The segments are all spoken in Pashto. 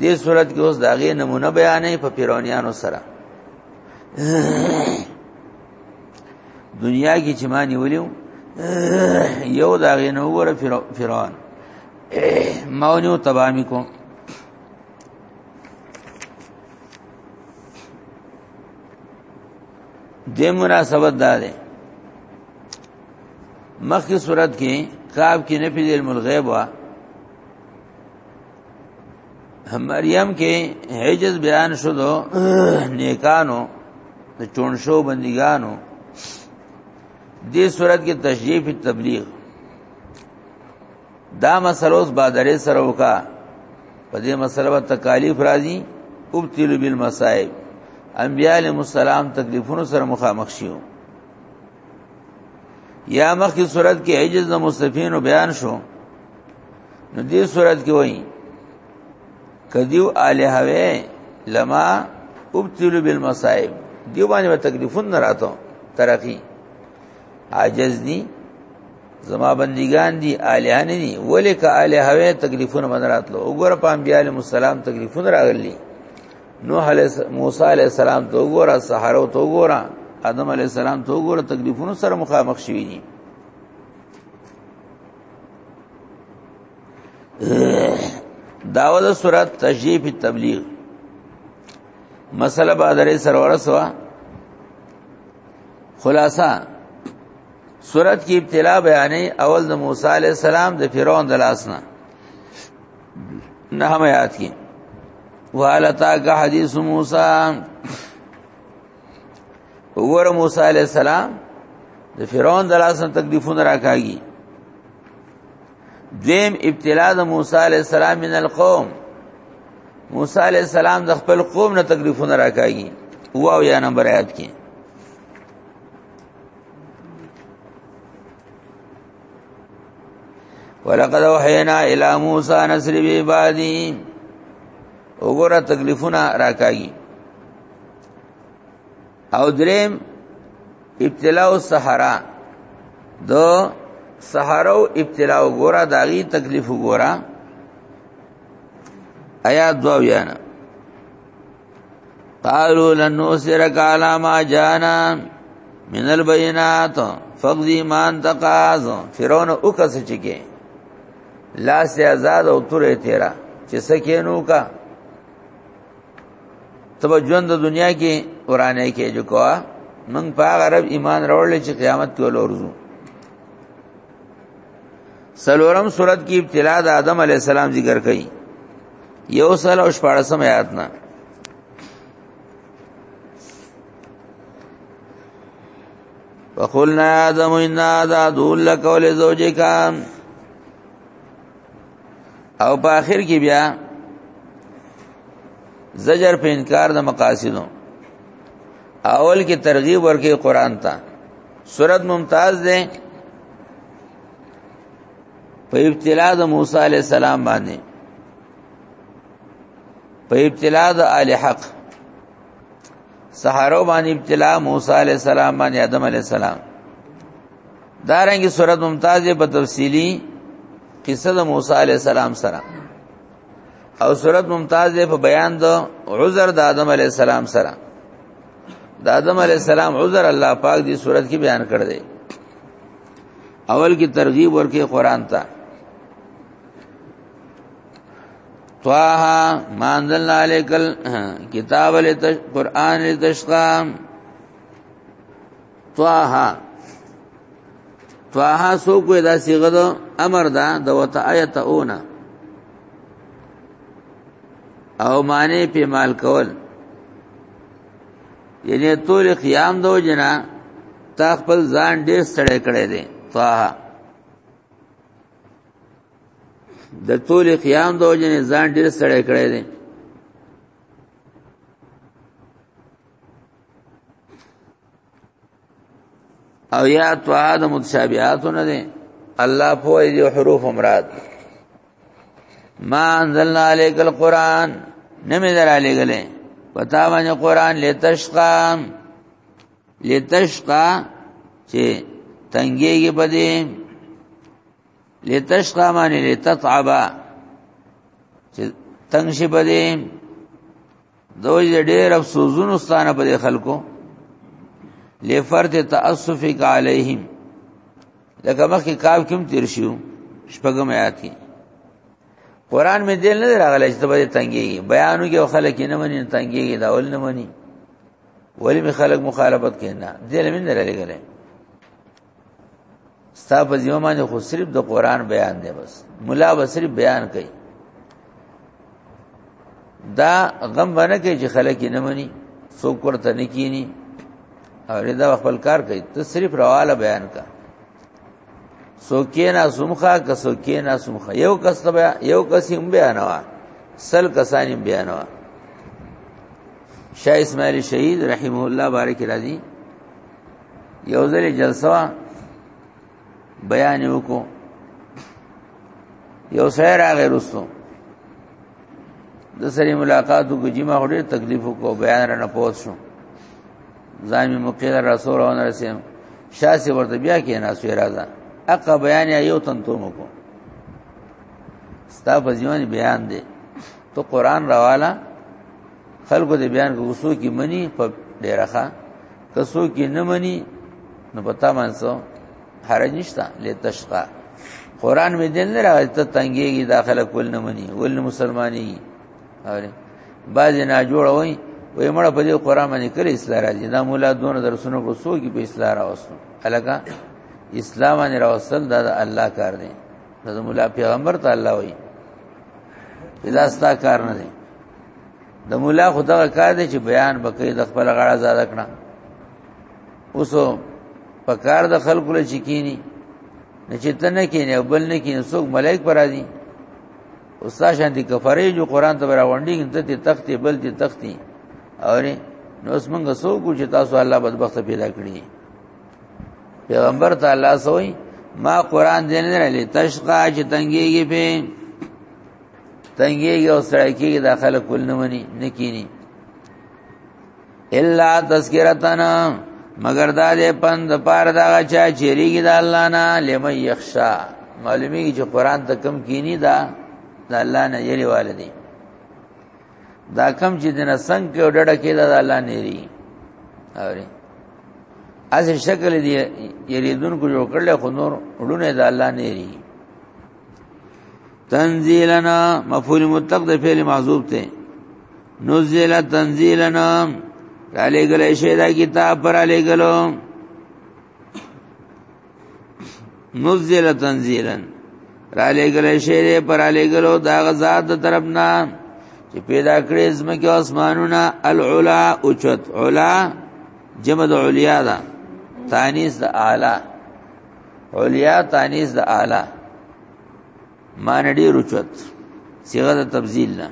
دې صورت کې اوس داغه نمونه بیانې په پیرونیانو سره دنیا کې چې مانی ولیو یو داغه نو ور فرعون ماونیو تبامی کو د مناسبت دا ده مخکې صورت کې کعب کې نفي د علم الغیب وا مریم کې حجز بیان شو دو نیکانو د چونشو بندګانو دې صورت کې تشریف تبلیغ دا مسله اوس بادرې سره وکا په دې مسله به تکالیف راځي ابتل بالمصائب انبیاء علیهم السلام تکلیفونو سره مخامخ شیو یا مخکې صورت کې عجز د مستفین بیان شو نو دې صورت کې وایي کدیو الہوی لما ابتلوا بالمصائب دیو باندې تکلیفون نه راتو ترقی عاجز دي زما بندگان دي الہ نه دي ولیک الہ هوی تکلیفون من راتلو وګوره پام بیا علیہ السلام تکلیفون راغلی نوح علیہ موسی علیہ السلام تو وګوره سحرو تو وګوره آدم علیہ السلام تو وګوره تکلیفون سره مخامخ شوی دي داود سورت تشجیح فی تبلیغ مسله با درې سرور سوا خلاصہ سورت کی ابتلا بیانې اول د موسی علی السلام د فرعون د لاسنه نه هم یاد کی وعلتا کا حدیث موسی وګوره موسی علی السلام د فرعون د لاس تکلیفونه راکاږي دیم ابتلا د موسی علی السلام من القوم موسی علی السلام د خپل قوم نه تکلیفونه راکاږي واو یا نمبر آیات کې ولقد وحینا الی موسی نصر بی عبادی وګوره تکلیفونه راکاږي او دریم ابتلا او صحرا دو صحرا او ابتلا او ګورا داغي تکلیف ګورا آیات دو بیان قالوا لن نوسرك على ما جانا من البينات فقضي ما انت قاض فرعون او کس چکه لاس آزاد او تورې تیرا چې سکینو کا تب ژوند د دنیا کې ورانه کې جو کوا من په هغه رب ایمان راوړل چې قیامت کې ولورځو سلورم صورت کې ابتلا د آدم علی السلام ذکر کړي یو سل او شپارسم آیات نه وقلنا آدم إنا عدو لك ولزوجك او په اخر کې بیا زجر په انکار د مقاصدو اول کې ترغیب ورکې قران ته سورت ممتاز ده په ابتلا د موسی علی السلام باندې په ابتلا د آل حق سحرو باندې ابتلا موسی علی السلام باندې آدم علی السلام دارنګي سورۃ ممتاز په تفصیلی قصه د موسی علی السلام سره او سورۃ ممتاز په بیان د عذر د آدم علی السلام سره د آدم علی السلام عذر الله پاک دی سورۃ کې بیان کړ دی اول کی ترغیب ورکه قران ته طه ما انزلنا عليك الكتاب لتش قران لتشقى طه طه سو کوی دا صيغه د امر دا د وت آیت اونا او معنی په مال کول یعنی طول قیام دو جنا تا خپل ځان ډیر ستړی کړی دی طه د طول قیام دو جنا ځان ډیر ستړی کړی دی او یا توه د متشابهاتو نه دي الله په دې حروف مراد ما انزلنا عليك القران نمی در علی گله پتا باندې قران لتشقا لتشقا چې تنګيږي بده لتشقا معنی لتتعبا چې تنگ شي بده دوی ډېر افسوزونه ستانه په خلکو لفرت تاسفک علیهم لکه مخکې کاف کوم تیر شو شپږم آیات کې قران مې دل نه راغلی چې په تنګي بیانو کې خلک نه مني تنګي دا ول نه مني ولی می خلق مخالفت کینا دل من نه لګره ستا په ذمہ باندې خو صرف د قران بیان دی بس مولا به صرف بیان کوي دا غم باندې کې چې خلک نه مني څوک ورته نه کینی او دا خپل کار کوي ته صرف رواله بیان کا سوکینا سمخه که سوکینا سمخه یو کس ته یو کس هم بیانوا سل کسان هم بیانوا شاه اسماعیل شهید رحمه الله بارک راضی یو ځل جلسه بیان وکړو یو سیر هغه رسو د سری ملاقاتو کې جمع هډه تکلیف کو بیان را نه پوه شو ځان می مقید رسول اون رسیم شاسه ورته بیا کې نه سو راځه اقا بیان یو تن تو مکو ستا په ځوان بیان دی تو قران راواله خلکو دې بیان کو وسو کې منی په ډیره ښه کسو کې نه منی نو پتا مانسو حرج نشتا لتشقا قران می دین نه راځي ته تنګيږي داخله کول نه مني ول نه مسلماني اوره باز نه جوړ وای وای مړه په دې قران باندې کړی اسلام راځي دا مولا دون درسونه کو سو کې په اسلام راوستو الګه اسلام باندې راوستل دا الله کار دی دا مولا پیغمبر ته الله وای دا ستا کار نه دی د مولا خدغه کار دی چې بیان بکې د خپل غاړه زړه کړه اوسو په کار د خلکو له چکینی نه چې تنه کینی او بل نه کینی څوک ملائک پر راځي استاد شانتی کفرې جو قران ته راوندې ته ته تختی بل ته تختی اور نو اوس موږ څوک چې تاسو الله بدبخت پیدا کړی پیغمبر ته الله سوئی ما قران دې نه لري تشقا چې تنګيږي په تنګيږي او سړی کې داخله کول نه وني نکینی الا تذکرتنا مگر دا دې پند پار دا چا چیرېږي د الله نه لمن یخشا معلومیږي چې قران ته کم کینی دا د الله نه یری والدي دا کم چې دنه څنګه کې ډډه کې دا الله نه لري اوري از شکل دی یریدون کو جوړ کړل خو نور وړونه دا الله نه لري تنزیلنا مفعول مطلق د فعل محذوب ته نزل تنزیلنا علی گله شیدا کتاب پر علی گلو نزل تنزیلا را لګل شعر پر لګلو دا غزاد طرف نه چې پیدا کړې زمکه اسمانونه العلا اوچت علا جمع د علیا ده تانیس د اعلی علیا تانیس د اعلی مان ډیر اوچت صيغه د تبذیل نه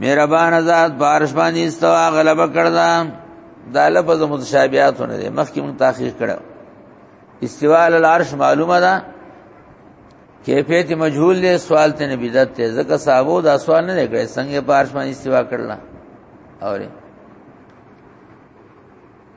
مهربان ذات بارش باندې استوا غلبه کړدا دا لفظ متشابهاتونه دي مخکې مون تحقیق کړو استوا علی العرش معلومه ده کیفیت مجهول دی سوال ته نه بدعت ته ځکه صاحبو دا سوال نه کړي څنګه بارش باندې استوا کړلا اوري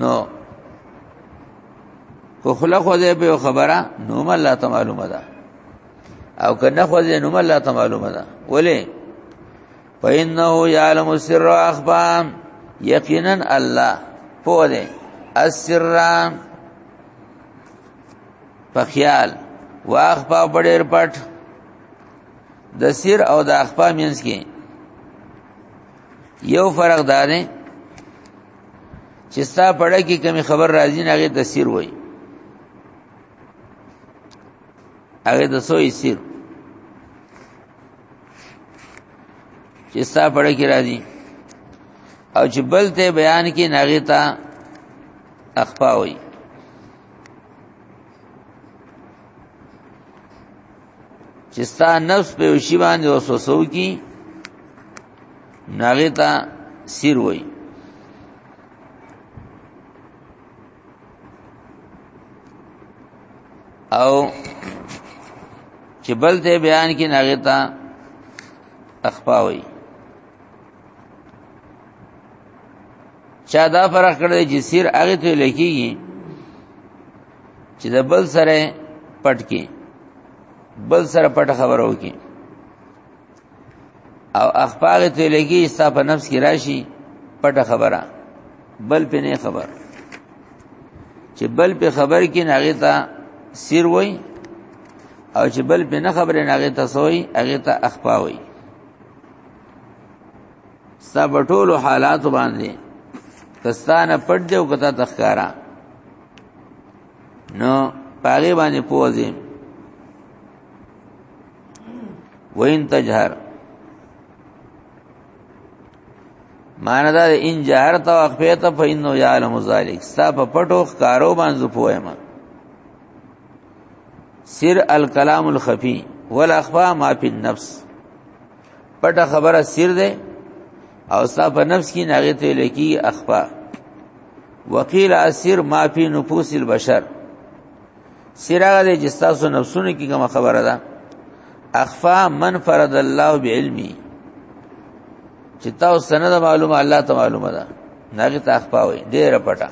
نو کو خلا خو دې په خبره نو الله ته معلومه ده او کنه خو دې نو الله ته معلومه ده ولې فإنه يعلم السر واخفى یقینا الله په دې السر په خیال واخفا بډیر پټ د سر او د اخفا مینس کې یو فرق دا دی چې ستا پړه کې کمی خبر راځي نه هغه تفسیر وای هغه د سوې سیر چې ستا پړه کې راځي او چې بل ته بیان کې ناغه تا اخفا وای چې ستا نفس په وشي باندې وسوسو کی ناغه تا سیر وای او چې بل ته بیان کې ناغه تا اخپاوي چا دا فرق کړی چې سیر هغه ته لکېږي چې د بل سره پټ کې بل سره پټ خبرو کې او اخبار ته لګي ستا په نفس کې راشي پټه خبره بل په نه خبر چې بل په خبر کې ناغه تا سیر وای او چې بل په نه خبره ناغه تا سوی هغه تا اخفا وای ستا په ټولو حالات باندې کستانه پټ دی او کته تخکارا نو پاغي باندې پوزیم وین تجهر معنا دا ان جهر تو اخفیت فإنه يعلم ذلك ستا په پټو ښکارو باندې پوهه ما سر الکلام الخفی والاخفاء ما فی النفس پټه خبره سر ده او ستا په نفس کې ناغه ته لکی اخفاء وقیل اسر ما فی نفوس البشر سراغ دې چې تاسو نفسونه کې کوم خبره ده اخفا من فرض الله بعلمي چې تاسو سند معلومه الله ته معلومه ده ناګه ته اخفا وي ډېر پټه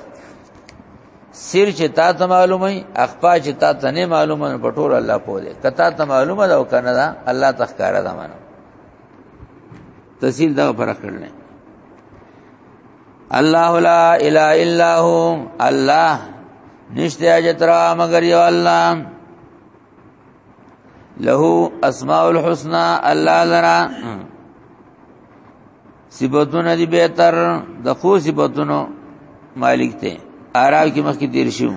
سر چې تا ته معلومه ای اخفا چې تا ته نه معلومه په ټول الله پوه دی کته ته معلومه ده او کنه ده الله تخکاره ده مانو تحصیل دا فرق کړل الله لا اله الا هو الله نشته اجترا مگر یو الله له اسماء الحسنا الله لرا صفاتونه دی بهتر د خو صفاتونو مالک ته اعراف کې مخکې تیر شو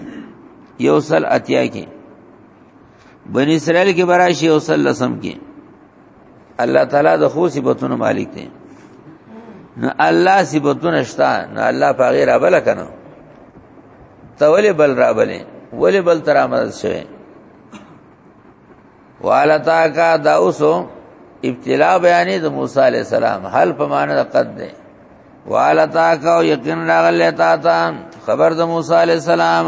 یو سل اتیا کې بنی اسرائیل کې براشي او صلی الله علیه وسلم کې الله تعالی د خو صفاتونو مالک دی نو الله صفاتونه شته نو الله په غیر ابل کنه تولې بل را بلې ولې بل تر آمد شوی والا تا کا دا اوسو ابتلا بیانې د موسی علی السلام حل په معنی د قد ده والا تا کا یقین راغله تا تا خبر د موسی علی السلام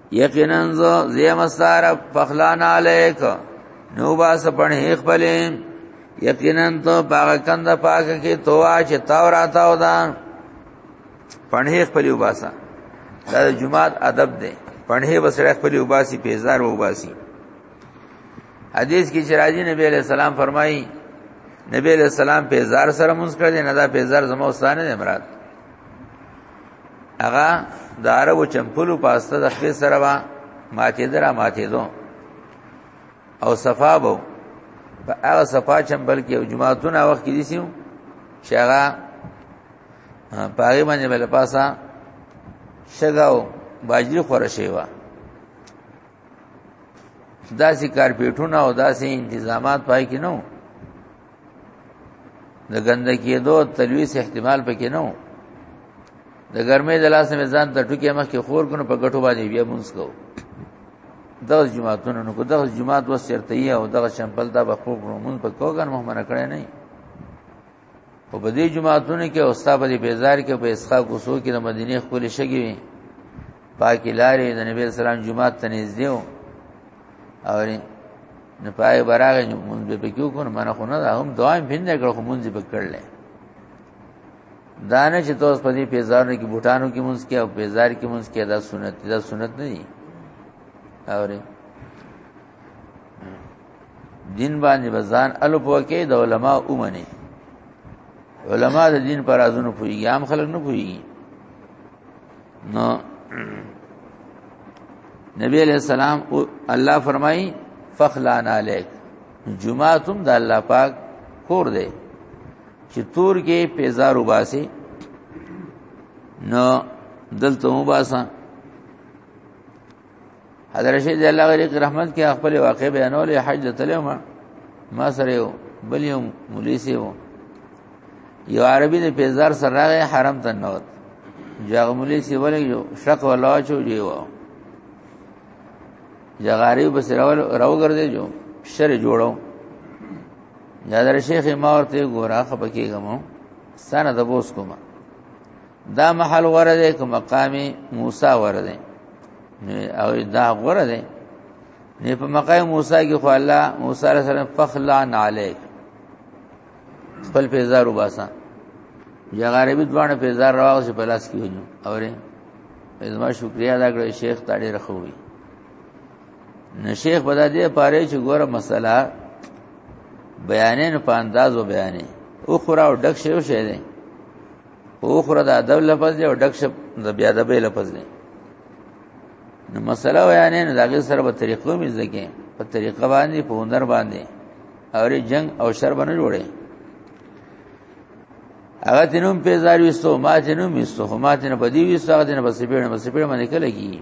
یقینا زه زمستار فخلان علیک نو با سپن هیخ بلې یقینا ته پاک کند پاک کې توا چې تورات او دا پنهیخ پلی وباسا دا جمعات ادب دی پنهې وسره خپل وباسي پیزار وباسي حدیث کې چې راځي نبی علیہ السلام فرمایي نبی علیہ السلام پیزار سره مونږ کړی نه دا پیزار زموږ ستانه دی مراد هغه د عربو چمپلو پاسته د خپل سره وا ماته درا ماته دو او صفا بو په هغه صفا چمبل کې او جمعهتون وخت کې دي سیو چې هغه پاره باندې بل پاسا شګاو باجری خور شي وا داسې کارپیټونه او داسې انتظامات پای کې نو د ګنده کېدو تلويس احتمال پکې نه و د ګرمې د لاس نه ځان ته ټکی مخ کې خور کنه په ګټو باندې بیا مونږ کو دغه جماعتونو نو دغه جماعت وس چرته یې او دغه چمپل دا به خو کړو مونږ په کوګن مهمنه کړی نه او په دې جماعتونو کې اوستا په دې بیزار کې په اسخا کوسو کې د مدینه خپل شګي وي پاکي لارې د نبی اسلام جماعت ته نږدې و اوري نه پای براغه مونږ به پکې کو نه منه خو نه دا هم دوام بنده کړ خو مونږ به کړل دا نه چې تاسو په دې پیزارو کې بوټانو کې مونږ کې او پیزار کې مونږ کې دا سنت دا سنت نه دي اوري دین باندې بزان الف وکي د علما اومنه علما د دین پر ازونو پوي عام خلک نه پوي نو نبی علیہ السلام الله فرمایي فخلان علیک جمعه تم د الله پاک کور دی چې تور کې پیزار وباسي نو دلته وباسه حضرت رشید الله غری رحمت کې خپل واقع بیانول حج ته تلم ما سره یو بل یو ملیسی وو یو عربي د پیزار سره راغی حرم ته نوت جاغ ملیسی ولې یو شک ولا چو جیو جغاری بس راول راو ګرځي جو شر جوړو یادر شیخ ما ورته ګورا خپکیږم سنه د بوس کومه دا محل غره دی که مقام موسی غره دی او دا غره دی نه په مقام موسی کې خو الله موسی علیہ السلام فخلا علیک خپل پیزار وباسا یا غریبی دوانه پیزار راو چې پلاس کې ونیو اوره زما شکریا ادا کړو شیخ تاړي رخوي نو شیخ بدا دې پاره چې ګوره مسله بیانې نه په انداز و بیانې او خورا او ډک شیو شه دې او خره دا ادب لفظ دی او ډک شپ د بیا ادب لفظ دی نو مسله ویا نه داګه سره په طریقو مې ځکه په طریقه باندې په هنر باندې اور جنگ او شر باندې جوړه هغه تنوم په زار وستو ما تنوم وستو ما تنه په دی وستو هغه تنه په سپېړه په سپېړه باندې کله کی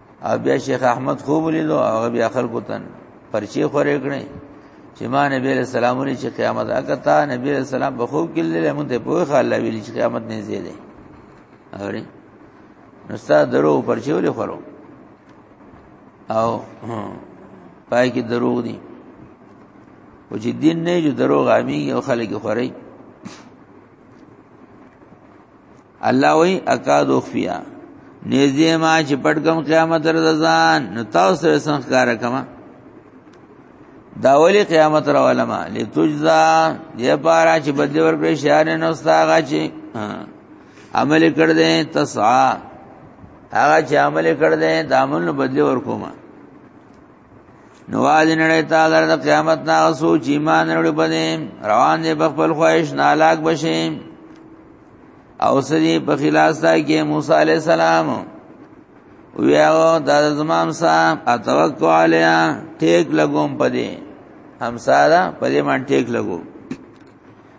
او بیا شیخ احمد خوب لیدو هغه بیا خلکو تن پرچی خورې کړې چې ما نبی علیہ السلام ولې چې قیامت اکتا نبی علیہ السلام په خوب کې لیدل موږ ته په خاله ویل چې قیامت نه زیاده اوري نو ستاسو درو پرچی ولې خورو او پای کې دروغ دي او چې دین نه جو دروغ عامي او خلک خوري الله وی اکاد اخفیا نږدې ما چې پټګم قیامت رضان نو تاسو سره څنګه کار کما دا ولی قیامت را علماء لتجزا دې پارا چې بدل ورکړي شهر نو استاغه چې عمل کړ دې تسعا هغه چې عمل کړ دې دامن بدل ورکوما نو واځ نړۍ ته در د قیامت نه سوچ ایمان وروړي بده روان دي په خپل خواهش نه لاګ بشي او سړي په خلاص ځای کې موسی عليه السلام ویاو د زمام صاحب اتوکو علیا ټیک لګوم پدې هم سارا پدې مان ټیک لګوم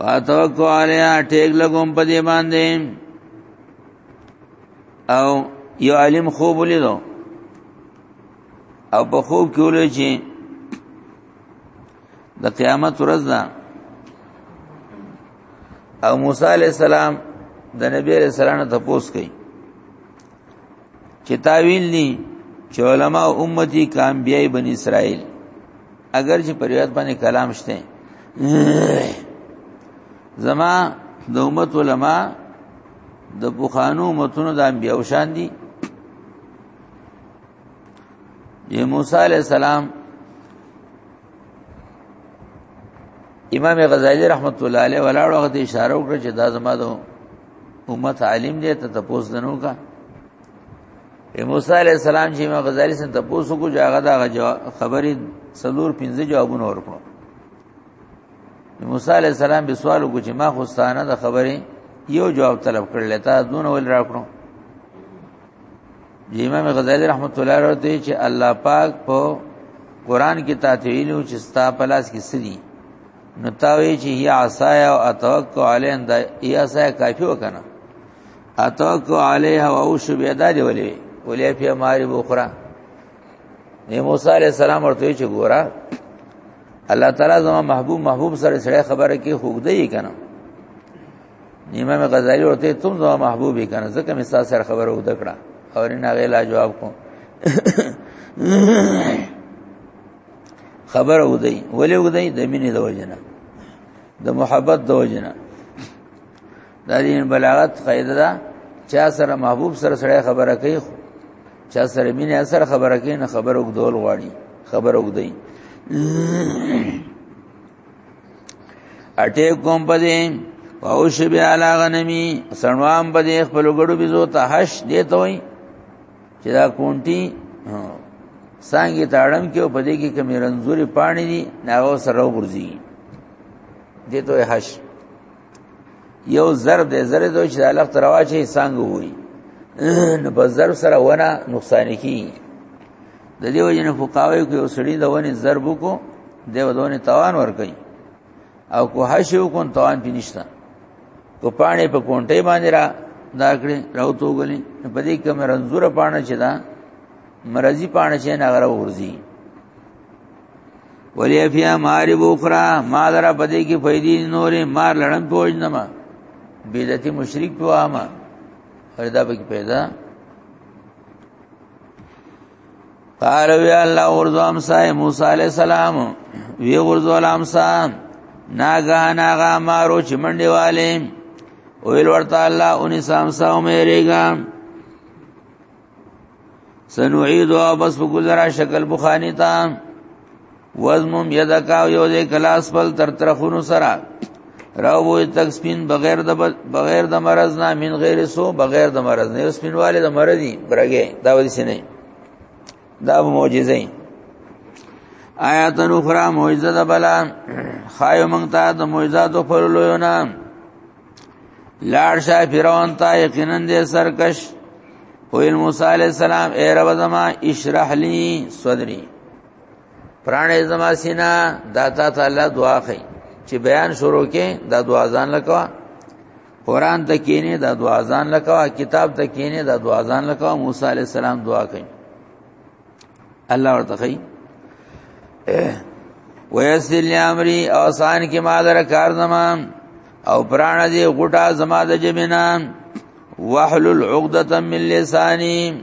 واتوکو علیا ټیک لګوم په دې باندې او یو عالم خوب ولیدو او په خوب کې ولې چې د قیامت ورځ ده او موسی علی السلام د نبی علی السلام ته پوس کړي چې تاویل دي چې علما امتی کام بیای بن اسرائیل اگر چې پریوات باندې کلام شته زما د امت علما د بوخانو متونو د انبیو شان دي یې موسی علی السلام امام غزالی رحمت الله علیه ولاړ وخت اشاره وکړه چې دا زما د امت عالم دې ته تپوس دنو کا موسی علی السلام چې ما غزالی سره تپوس کو جاګه دا خبرې سلور پنځه جوابونه ورکړو موسی علی السلام به سوال کو چې ما خو ستانه د خبرې یو جواب طلب کړل تا دون ول راکړو جی امام غزالی رحمت الله علیه ته چې الله پاک په قران کې تعتیلو چې ستا پلاس کې سدي نو تاوی چې هي عصایا او اتوکل علیه دا هي عصایا کافی وکنه اتوکل علیه او شو بیا دادی ولې ولې په ماری بوخرا نه موسی علی السلام ورته چې ګورا الله تعالی زما محبوب محبوب سره سره خبره کې خوګ دی کنه امام غزالی ورته تم زما محبوب کنه ځکه مې تاسو سره خبره وکړه اور نه غلا جواب کوم خبر ودی ولې ودی د مینې د وجنه د محبت د وجنه د دې بلاغت قاعده ده چا سره محبوب سره سره خبره کوي چا سره مینه سره خبره کوي نه خبر وګدول غواړي خبر وګدی اټه کوم پدې او شبي علا غنمي سنوام پدې خپل ګړو بيزو ته هش دې ته وي چې دا کونټي سانګي تاړم کې او په دې کې کمی رنزوري پانی دي ناغو سره ورځي دې ته هش یو ضرب دې زره دوی چې الګ تروا چې سانګ وي نو په ضرب سره ونه نقصان کی د دې وجنه فقاوی کې وسړي د ونی ضرب کو دیو دونه توان ور کوي او کو هشو کو توان پینشتہ په پانه په کونټه باندې را دا کړې راوتو غلي په دې کې مې رنزور پانه چې دا مرضی پانه چې نه غره ورزي ولی فیا ماری بوخرا ما درا پدې کې فائدې نورې مار لړن پوجنما بدعتي مشرک په عامه فردا به پیدا قال وی الله ورزو امسا موسی علی السلام وی ورزو امسا ناګان هغه مارو چې منډي والے ویل ورته الله اونې سامسا او مېریګا سنعيد او بس په گزارا شکل بخاني تا وزمم یدکا یو دې کلاس پل تر ترخونو سره راوې تک سپین بغیر د بغیر د مرز نه من غیر سو بغیر د مرز نه سپینواله د مرز دی برګه دا ودی سینې دا معجزه آیات اخرى معجزه د بلا خایو مونږ ته د معجزات او خپلو یو نام لاړ شاه فرعون ته یقینا دې سرکش ویل موسی علی السلام اے رب زما اشرح لی صدری پرانه زما سینا داتا تعالی دعا خي چې بیان شروع کې دا دعا ځان لکوا قران ته کینې دا دعا ځان لکوا کتاب ته کینې دا دعا ځان لکوا موسی عليه السلام دعا کوي الله ورته کوي ويسر لي امري اوسان کې ما در کار زمان او پران دې غټه زما د جمنان وحلل عقده من لساني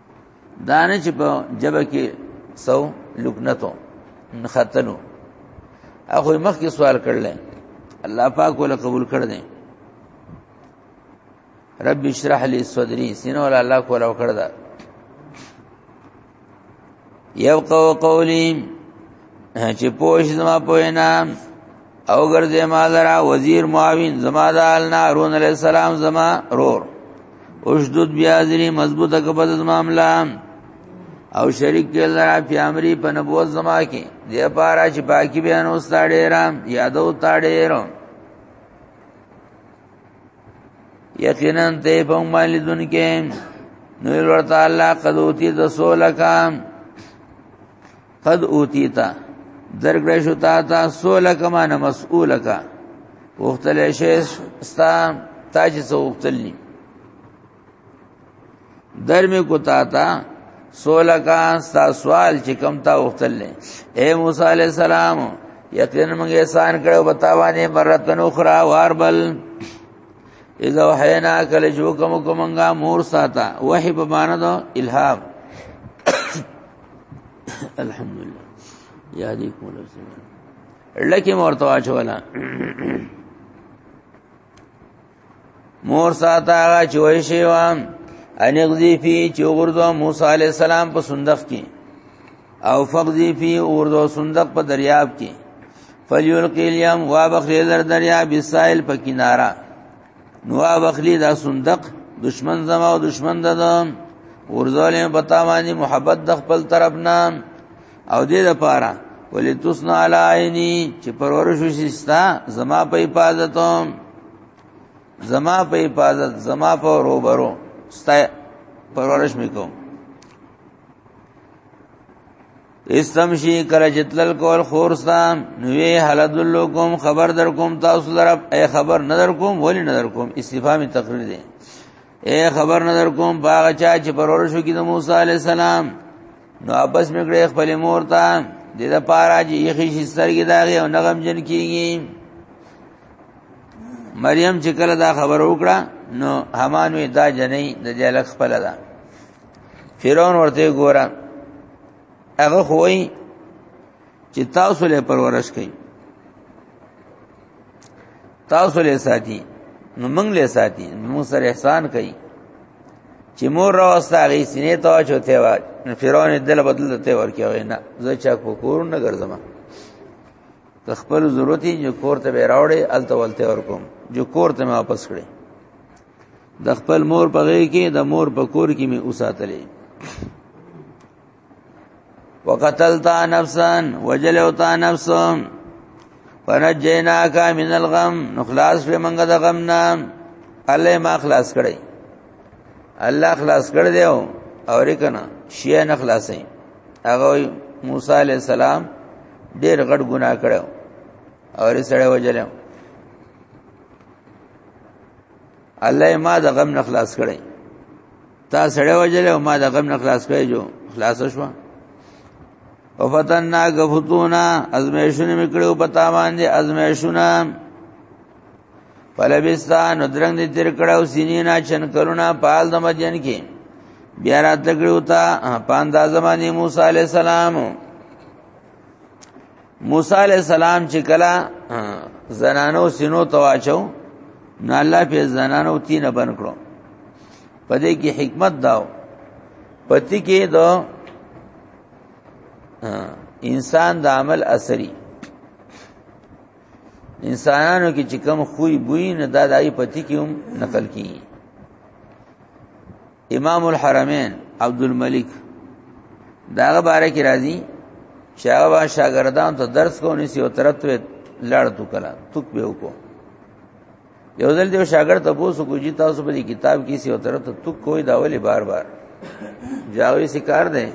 دانه چې په جبه کې سو لکنتو نختلو اخو مخ کې سوال کړل الله پاک ولا قبول کړ دې رب اشرح لي صدري سینه ولا الله کولا وکړ دا یو قو قولی چې پوښ زما پوینا او ګرځې ما لرا وزیر معاون زما د النا هارون علی السلام زما رور اوشدود بیا ځری مضبوطه کبد زما املا او شریک کې لرا په امرې په نبوت زما کې د پاره چې باقی بیان اوستاړې رام یادو تاړې رام یقینا ته په مالې دن کې نو ورته الله قدوتی د سولکام قد اوتیتا درګړې شو تا تا سول کما نه مسئول کا وختل شي ستا تاج سو وختلني در می کو تا تا سول کا ستا سوال چې کم تا وختل اے موسی علی السلام یقینا موږ احسان کړو بتاوانه مرتن اخرى واربل اذا وحینا کله جو کوم کومنګا مور ساته وحی په معنا دو الهام الحمدلله یادې کوله سره لکه مورته واچولا مور ساته هغه چې وای شي وام انغذی فی چې وګرځو موسی علی السلام په صندوق کې او فقذی فی وګرځو صندوق په دریاب کې فلیلقی الیم غاب خیزر دریاب السائل په کنارا نو واخلی دا صندوق دشمن زما او دشمن ددم ورزولې پتا باندې محبت د خپل طرف نام او دې د پاره ولې تسنا علی عینی چې پرورش وشستا زما په حفاظت زما په حفاظت زما په روبرو ستا پرورش میکو استمشي کله جتلل کول خورستا نوې حالت لکم خبر در کوم تاسو لرب اے خبر نظر کوم ولی نظر کوم استفهام تقریر دی اے خبر نظر کوم باغ چا چې پرور شو کې د موسی عليه السلام نو واپس میکړې خپل مور ته د دې پارا چې یخې شي سترګې داغي او نغم جن کیږي مریم چې کله دا خبر وکړه نو همان وی دا جنې د جلک خپل ده فرعون ورته ګورا هغه خوې چې تاسو له پرورش کړي تاسو له ساتي نو موږ له ساتي موږ سره احسان کوي چې مور راوستا غي سینې ته چوته وا فرعون دل بدل ته ورکیو نه زه چا کو کور نه ګرځم ته خپل ضرورتي جو کور ته راوړې الته ولته ورکوم جو کور ته واپس کړې د خپل مور په غي کې د مور په کور کې مې اوساتلې وقتلتا نفسا وجلوتا نفسا فنجیناکا من الغم نخلاص فی منگ دا غم نام الله ما خلاص کړی الله خلاص کړ دیو او ریکنه شیه نه خلاصې هغه موسی علی السلام ډیر غټ ګناه کړو او یې سره وجلم الله ما د غم نه خلاص کړي تا سړی وجل او ما د غم نه خلاص کړي جو خلاص شو او فتننا غفتونا ازمیشونه میکړو پتا باندې ازمیشونه فلبستان درنګ دې تیر کړو سینینا چن کرونا پال د مدین کې بیا راتګړو تا پاندا زمانه موسی علی السلام موسی علی السلام چې کلا زنانو سينو تواچو نو الله په زنانو تین بن کړو پدې کې حکمت داو پتی کې دو انسان د عمل اثرې انسانانو کې چې کم خوې بوې نه دادای پتی کې هم نقل کیږي امام الحرمین عبد الملک داغه باره کې راځي چې هغه شاګردان ته درس کوونی سی او ترتوې لړ تو کلا تک به وکړو یو ځل دی شاګرد ته پوسو کو جی تاسو په کتاب کې سی او ترت تک کوی داولي بار بار جاوي سکار دی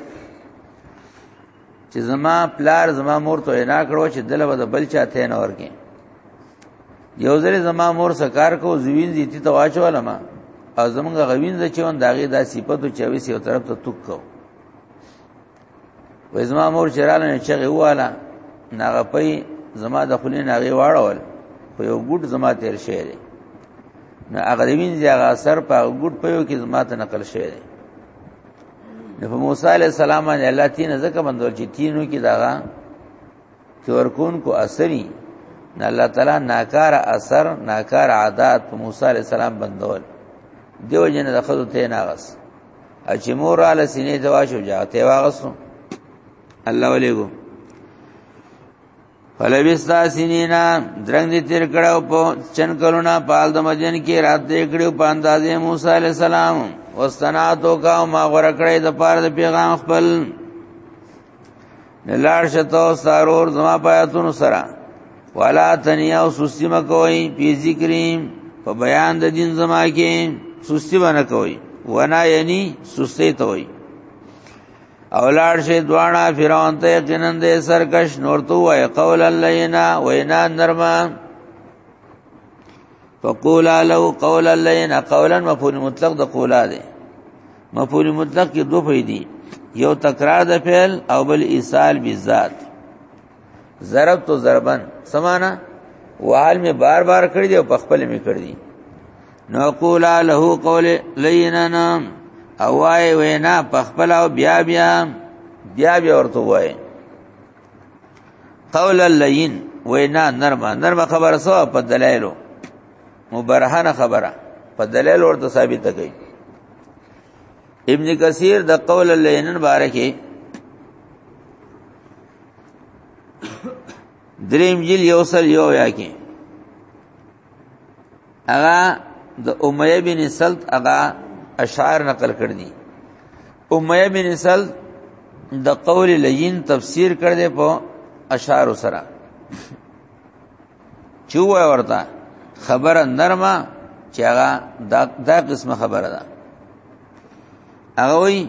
چې زما پلار زما مور ته نه کړو چې دله به بل چا ته نه ورګي یو ځل زما مور سکار کو زوین دي ته واچول ما او زمونږ غوین ز چون داغه د صفاتو چوي سي طرف ته توک کو و زما مور چرال نه چغه واله ناغه پي زما د خلین هغه واړول په یو ګډ زما تیر شعر نه هغه وین زیغه اثر په ګډ په یو کې زما ته نقل شعر نو په موسی علی السلام باندې الله تین زکه بندول چې تینو کې داغه تورکون کو اثرې نه الله تعالی ناکار اثر ناکار عادت په موسی علی السلام بندول دیو جن د خدو ته ناغس اچ مور علی سینې دوا شو جاته واغسو الله ولېګو فلبستا سینینا درنګ دې تیر کړو په چن کلونا پال د مدین کې رات دې کړو په اندازې موسی علی السلام واستناتو کا ما غره کړې د پاره د پیغام خپل نلار شتو سارور زما پیاتونو سره والا تنیا او سستی ما کوي پی ذکریم په بیان د دین زما کې سستی باندې کوي ونا یعنی سستی ته وي اولاد شي دواړه فرعون ته یقینا دې سرکش نور تو وای قول لینا وینا نرمه فقول له قول لینا قولا مفعول مطلق د قولا دی مفعول مطلق کې دوه فائدې یو تکرار د فعل او بل ایصال بالذات ضرب تو ضربن سمانا وال می بار بار کړی دی او په خپل می کړی دی نو قولا له قول لیننا او وای وینا پخپل او بیا بیا بیا بیا ورته وای قول اللین وینا نرمه نرمه خبره سو په دلایلو مبرهنه خبره په دلیل ورته ثابت کړي ابن کثیر د قول اللینن بارکه دریم جل یوصل یو یا کې هغه د امیه بن سلط هغه اشعار نقل کړ دي امیه بن سلط د قول لین تفسیر کړ دې په اشعار سره چو ورته خبره نرمه چې هغه دا, دا قسمه خبره ده هغه وی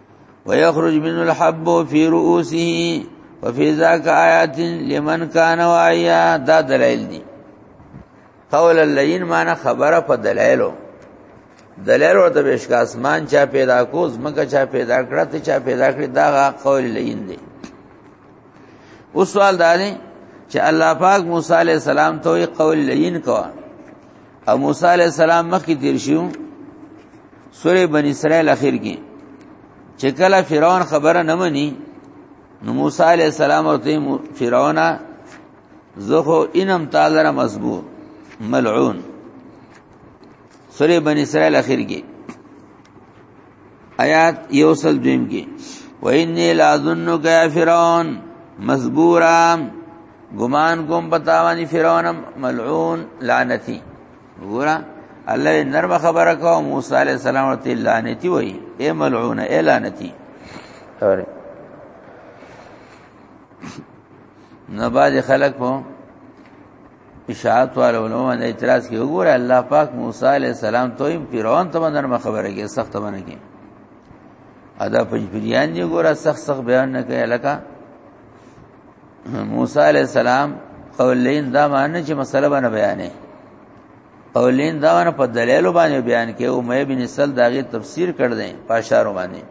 ويخرج من الحب في رؤوسه وفي ذاك آيات لمن كان واعيا دا دلائل دي قول اللین معنی خبره په دلایلو دلایل ورته بشک اسمان چا پیدا کو زمکه چا پیدا کړه ته چا پیدا کړی دا قول لین دی اوس سوال دا دی چې الله پاک موسی علی السلام ته قول لین کوا او موسی علی السلام مخکې تیر شو سورې بنی اسرائیل اخر کې چې کله فرعون خبره نه مني نو موسی علی السلام ورته فرعون زخو انم تعالی را مزبور ملعون سورې بنی اسرائیل اخر کې آیات یو سل دویم کې و انی لاذن کافرون مزبورا ګمان کوم پتاوانی فرعون ملعون لعنتی ګورا الله نرم خبره کو موسی علی السلام ورته لعنتی وای اے ملعون اے لعنتی اور نباز خلق په اشاعت والو نو باندې اعتراض کوي وګوره الله پاک موسی علی السلام ته هم پیرون ته باندې نرمه خبره کوي سخت باندې کوي ادا پنځپریان دی ګوره سخت سخت بیان نه کوي لکه موسی علی السلام قولین دا معنی چې مسله باندې بیانې قولین دا باندې په دلیل باندې بیان کوي او مې بن سل داغه تفسیر کړ دې پاشارو باندې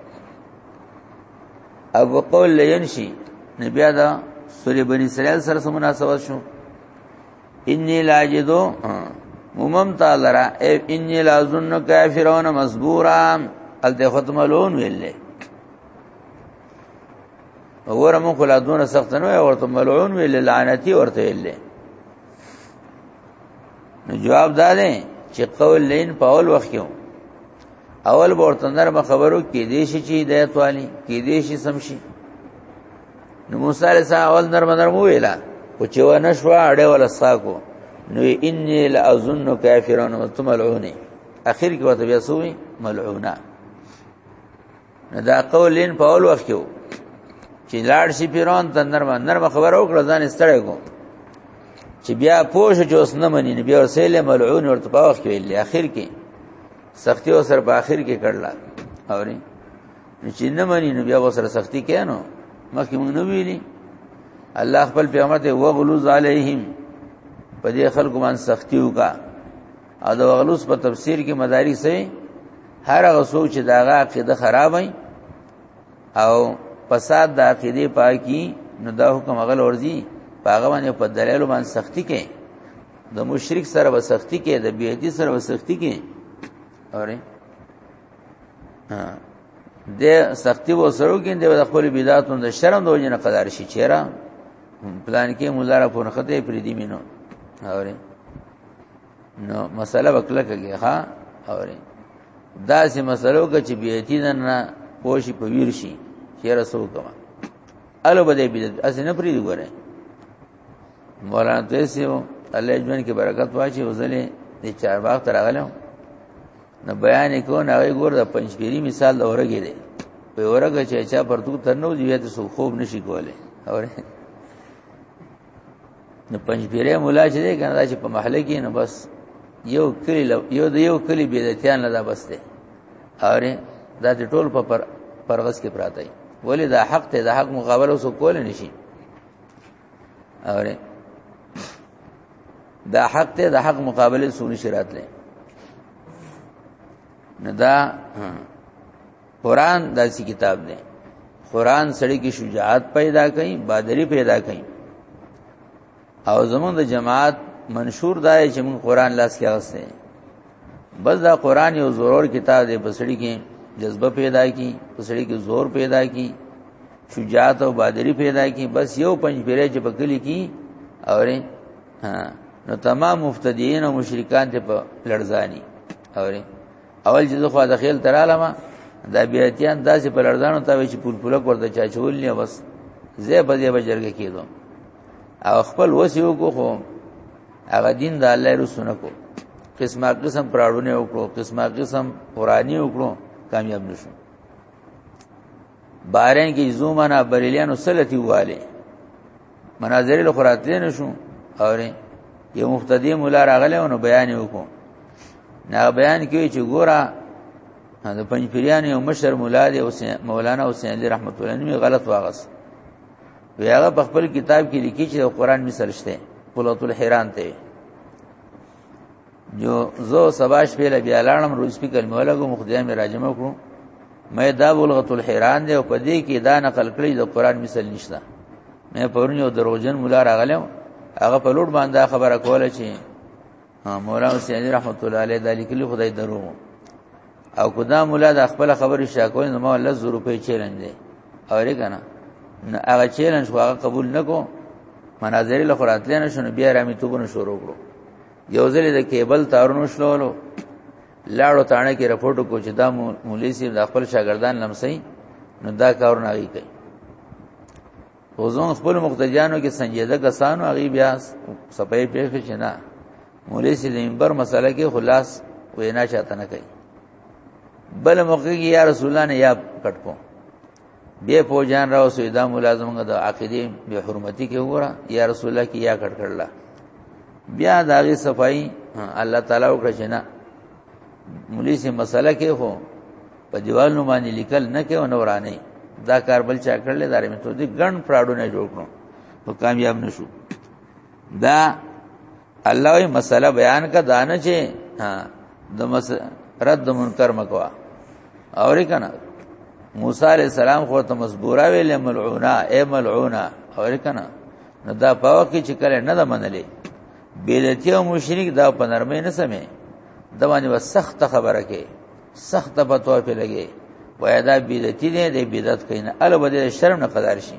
او وقول لینشی نبیا دا سوره بنی اسرائیل سره سم مناسبت شو انی لاجدو ممم تعالی را انی لازن کافرون مصبورا ال ته ختم لون ویلې وګوره مون خلا دون سخت نه ورته ملعون ویلې لعنتی ورته ویلې نو جواب دا دی چې قول لین په اول وخت کې اول ورته نرم خبرو کې دې شي چې هدایت والی کې دې شي سم شي نو موسی علیہ السلام اول نرم نرم ویلا او چې و نشوا اړه ولا ساکو نو انی لاظن کافرون وتملعون اخر کې وته بیا سوې ملعونه دا قولین په اول وخت کې چې لاړ شي پیران ته نرمه نرمه خبر او کړه ځان ستړی کو چې بیا پوه شو چې اوس نه مني بیا وسیله ملعون ورته په وخت ویل اخر کې سختی او سر په اخر کې کړل اوري چې نه مني نو بیا وسره سختی کینو مخکې موږ نه ویلي الله خپل پیغمبر ته وغلوز علیهم په دې خلکو باندې سختی وکړه او د غلوس په تفسیر کې مدارک سي هر هغه څوک چې داغه عقیده خراب وي او فساد د عقیده پاکي نو دا حکم غل ورزي پاغه باندې په دلایل باندې سختی کوي د مشرک سره به سختی کوي د بیعتی سره به سختی کوي اوري ها د سختی وو سره کې د خپل بدعتونو د شرم د وجنه قدار شي چیرې پلان کې مولاره پورخته پرې دی مينو اوري نو مسله وکړه کېږي ها اوري دا سه مسلو کې چې بیعتی نه پوشي په ویر شي چې رسو کما الو بده بیعت اس نه پری دی ګره مولانا تیسو الله جون کې برکت واچي وزلې د چار باغ تر غلم نو بیان کو نه وی ګور د پنځپيري مثال د اورګي دی په اورګه چې چا پرتو ترنو دی ته سو خوب نشي کوله اوره نو پنځپیره مولا چې دی کنه دا چې په محله کې نو بس یو کلی یو د یو کلی بدعتیان نه دا بس دی اور دا د ټول په پر پرغس کې پراته دی ولی دا حق ته دا حق مقابله وسو کول نشي اور دا حق ته دا حق مقابله سونی شرات لې نه دا قران داسې کتاب دی قران سړی کې شجاعت پیدا کوي بادری پیدا کوي او زمونږ د جماعت منشور دا چې موږ قران لاس کې اوسه بس دا قران یو ضرور کتاب دی بسړي کې جذبه پیدا کی بسړي کې زور پیدا کی شجاعت او بادری پیدا کی بس یو پنځ پیره چې بکلی کی اورې ها نو تمام مفتدیین او مشرکان ته په لړزانی اورې اول چې زه خو د خیل ترالم دا بیاتیان داسې په لړزانو ته چې پول پوله ورته چا چول نه بس زه په دې بجرګه کېدم او خپل وسیو کو خو هغه دین د الله رسول کو قسمه قسم پراړونه وکړو قسمه قسم قرآنی وکړو کامیاب نشو بارین کې زومانه بریلیانو سلتی واله مناظرې له قراتلې نشو اوري یو مفتدی مولا راغله نو بیان وکړو نا بیان کوي چې ګوره د پنځ پیران یو مشر مولا دی او مولانا حسین علی رحمت الله نیمه غلط واغس وی هغه په خپل کتاب کې لیکي چې قرآن مثال شته قلوت الحیران ته جو زو سبا شپې له بیا لاړم روز په کلمه ولګو مخدیا مې راجم کړو مې دا بلغت الحیران دی او په دې کې دا نقل کړی د قران مثال نشته مې پرون یو دروژن مولا راغلم هغه په لوټ باندې خبره کوله چې مولا حسین رحمت الله علیه د لیکلي خدای درو او کدا مولا د خپل خبرې شاکوي نو ما له زرو په چیلنج دی اورې کنه نه هغه چیلنج هغه قبول نکو مناظرې له خراتلې نه شنو بیا رامي توبونه شروع کړو یو ځل د کیبل تارونو شلولو لاړو تاڼه کې رپورټ کو چې دا مولوی صاحب د خپل شاګردان لمسي نو دا کار نه کوي وزون خپل مقتدیانو کې سنجیده کسانو هغه بیا سپې پېښ شي نه مولوی صاحب منبر مسله کې خلاص وینا چاته نه کوي بل موقع کې یا رسولانه یا کټ کو بیا پوجان راو سیدا ملازم غد عقیده به حرمتی کې وره یا رسول الله کی یا کټ کړل بیا داغه صفائی الله تعالی وکړه چې نه مولوی سے مسله کې هو په دیوالونو باندې لیکل نه کې او نورانه دا کار بل چا کړل دا رمه ته دي ګڼ پراډونه جوړ کړو نو کامیاب نشو دا الله یې مسله بیان کا دانه چې ها د مس رد منکر مکوا اور کنا موسی علی السلام خو ته مزبورا ویلې ملعونا اے ملعونا اور کنا نو دا پاو کې چې کله نه منلې بیلتی او مشرک دا په نرمه نه سمې د باندې و سخت خبره کې سخت په توفه لګي وای دا بیلتی نه دی بدعت کین البته شرم نه قدار شي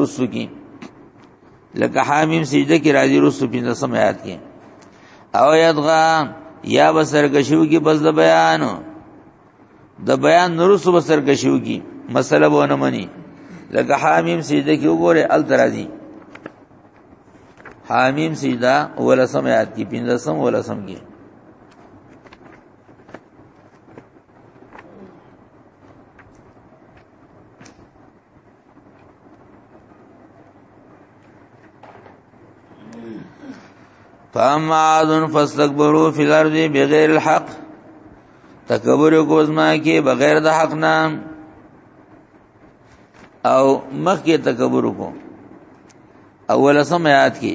رسو کی لکه حامیم سجده کی راځي رسو پینځه سم آیات کې او یدغا یا بسر کشو کی بس د بیان د بیان نورسو بسر کشو کی مسله ونه منی لکه حامیم سجده کی وګوره ال ترازی حامیم سجده ولا سم آیات کی پینځه سم ولا سم کی فاما عاد فاستكبروا في الارض بغیر الحق تکبر کو زما کې بغیر د حق نام او مخ کې تکبر کو اول سم آیات کې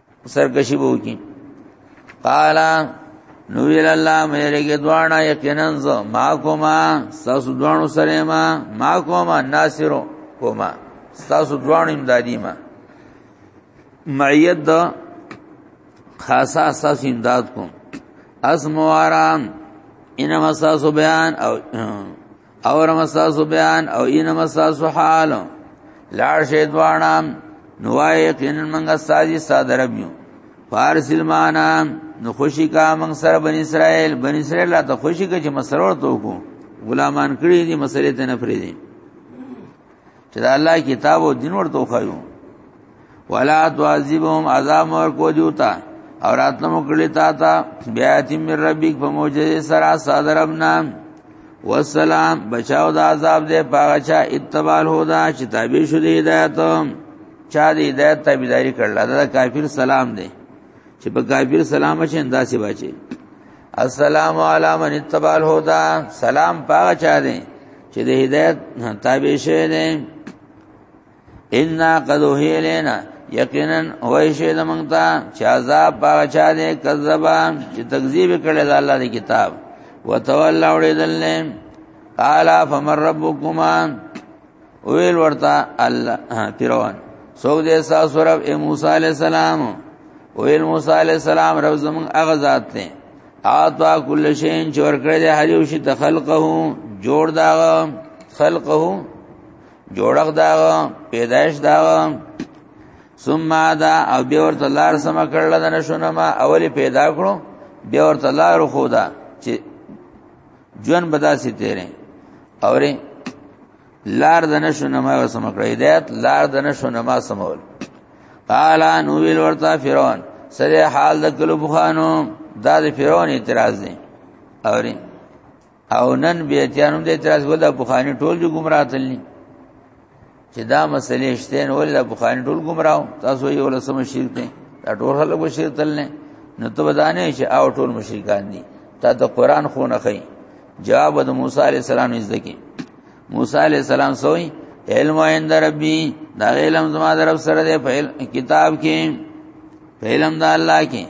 سرکشی بو کی قال نو ویل الله مې رګه دواړه یقینا ز ما کوما تاسو دواړو سره ما ما کوما ناصرو کوما تاسو دواړو امدادی ما معیت د خاصه اساس امداد کوم از مواران انما تاسو بیان او او رمساسو بیان او ان مساسو حال لاړ شي دوانا نوای یقینا منګه ساجي صادر بیو فارسل معنا نو خوشی کا من سره بنی اسرائیل بنی اسرائیل ته خوشی کا چې مسرور تو کو غلامان کړی دي مسلې ته نه پری دي چې دا الله کتاب او دین ورته خایو ولا تعذبهم عذاب ور کو دیوتا او راتلم کړي تا تا بیا تیم ربک په موجه سرا صادرم نام والسلام بچاو د عذاب دې پاغه چا اتبال هودا چې تابع شو دې هدایت چا دې هدایت تابعداري کړل دا کافر سلام دې چې په کافر سلام چې انداسې بچي السلام علی من اتبال هودا سلام پاغه چا دې چې د هدایت تابع شوی دی ان قد هی لینا یقینا وای شی د مونږ ته چې عذاب پاو چا دې کذبا چې تکذیب کړي د الله دی کتاب وتولى اوریدل قال فمن ربكما ویل ورته الله پیروان سو دې ساسو رب موسی علی السلام ویل موسی علی السلام رب زمون هغه ذات ته اعطا کل شین چې ورکړی دی هر یو شي تخلقه جوړ دا خلقه جوړغ دا پیدائش دا ثم دا او بیا ورته لار سم کړل د نشونه ما اولی پیدا کړو بیا ورته لار خو دا چې جون بداسي تیرې اورې لار د نشو نما سم کړی هدایت لار د نشو نما سمول قال ان ویل ورته فرعون سره حال د کلو بخانو دا د فرعون اعتراض دی اوري او نن بیا اتیانو د اعتراض ول د بخانی ټول جو گمراه تللی چې دا مسلې شته نو ول د بخانی ټول گمراه تاسو یې ول سم شرک دی دا ټول خلک شرک تللی نو ته ودانې چې او ټول مشرکان دي تا د قران خو نه خي جواب د موسی علی السلام نږدې کی موسی علی السلام سوئی علم عند ربی دا علم زما در رب سره دی په کتاب کې په علم د الله کې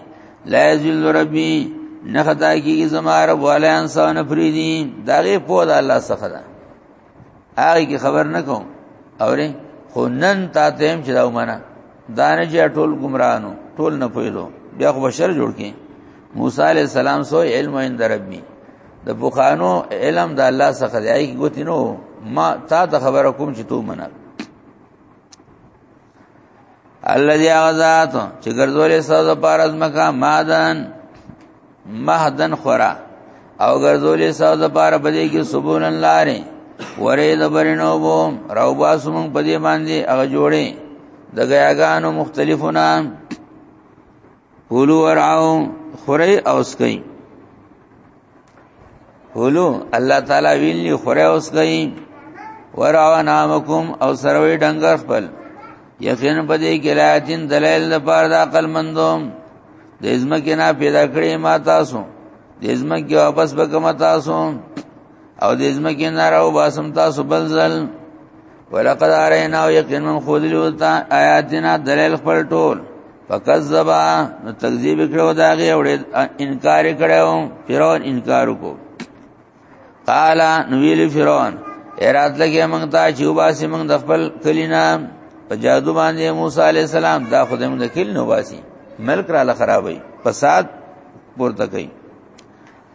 لا یذل ربی نه خطا کیږي زما رب ولا انسان فریدی دا غي په د الله څخه ده هغه کی خبر نه کوم اورې خو نن تا تیم چې دا ومنه دانه چې ټول گمراهانو ټول نه پویلو بیا خو بشر جوړ کې موسی علی السلام سو علم عند ربی د بوخانو علم د الله څخه دی کی ګوتینو ما تا ته خبره کوم چې تو منه الذي غزات چې ګرځولې ساز لپاره از مکه مادن مهدن خورا او ګرځولې ساز لپاره بده کې سبون الله ری ورې د برینو بو راو باسم په دې باندې هغه جوړې د غیاګانو مختلفونه هلو ورعو خوري او سکي هلو الله تعالی ویلی خوري او سکي ورعو نامکم او سروي ډنګر خپل یقین په دې کې لایتین دلایل لپاره د عقل مندوم د ازمکه نه پیدا کړې ما تاسو د ازمکه واپس به کوم تاسو او د ازمکه نه راو باسم تاسو بلزل ولقد اریناو یقینا خودلو تا آیاتنا دلیل خپل ټول فکذبا نو تکذیب کړو داغه اورې انکار کړو فرعون انکار وکړو قال نو ویل فرعون اراد لګي موږ ته چې وباسي موږ د خپل کلینا په جادو باندې موسی علی السلام دا خدای موږ کل نو باسي ملک را لخرابوي فساد پورته کوي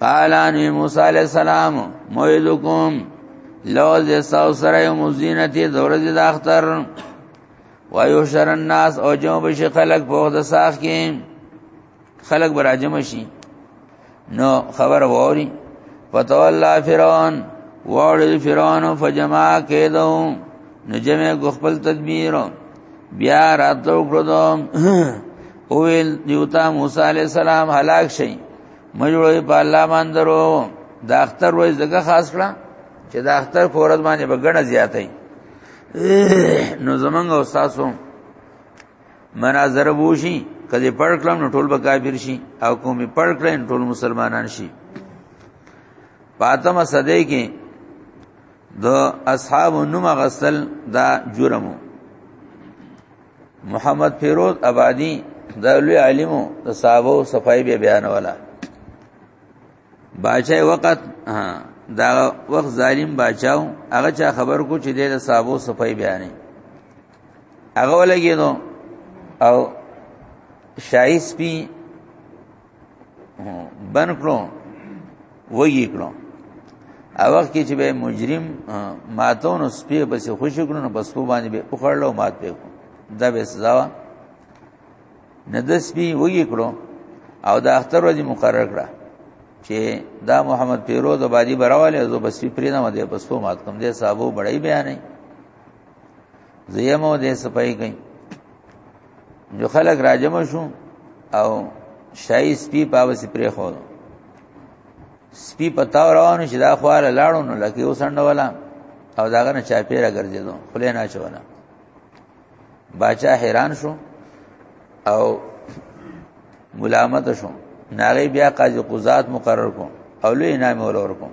قال ان موسی علیہ السلام موعدکم لوز یساو سره مزینتی دورز د اختر ویوشر الناس او جو بش خلق په د ساخ کې خلق براجم شي نو خبر ووري فتولى فرعون وړل فرعون فجمع کېدو نجمه غخپل تدبیر بیا راتلو کړو او دیوتا موسی علی السلام هلاک شي مجوړې په الله باندې درو د اختر ورځ دغه خاص کړه چې د اختر په ورځ باندې بغنه زیاتې نو زمنګ او تاسو مناظره ووشي کله پړ کړم نو ټول به کافر شي او کومي پړ کړم ټول مسلمانان شي پاتمه صدې کې د اصحاب نوم غسل دا جرمو محمد فیروز آبادی د لوی عالمو د صحابه صفای بیا بیان ولا باچای وخت دا وخت ظالم باچاو هغه چا خبر کو چې د صحابه صفای بیانې هغه ولګینو او شایس پی بن کړو وږي کړو او وخت کې چې به مجرم ماتون او سپي به سي خوشو کړو نو بس په باندې به وخړلو مات به کو دا به سزا وا نه د سپي وږي کړو او د اختر ورځ مقرر کړه چې دا محمد پیرو د باجی براواله زو بس پرې نه مده بس په مات کوم دې صاحبو بړای بیانې زیمو دې صفائی کئ جو خلک راجم شو او شای سپی پاوسی پرې خو سپی پتاو روانو چې دا خواله لاړو نو لکه وسنډ ولا او داغه نه چا پیرا ګرځیدو خلې نه چولا باچا حیران شو او ملامت شو ناغي بیا قاضي قضات مقرر کو او لوی انعام ولور کو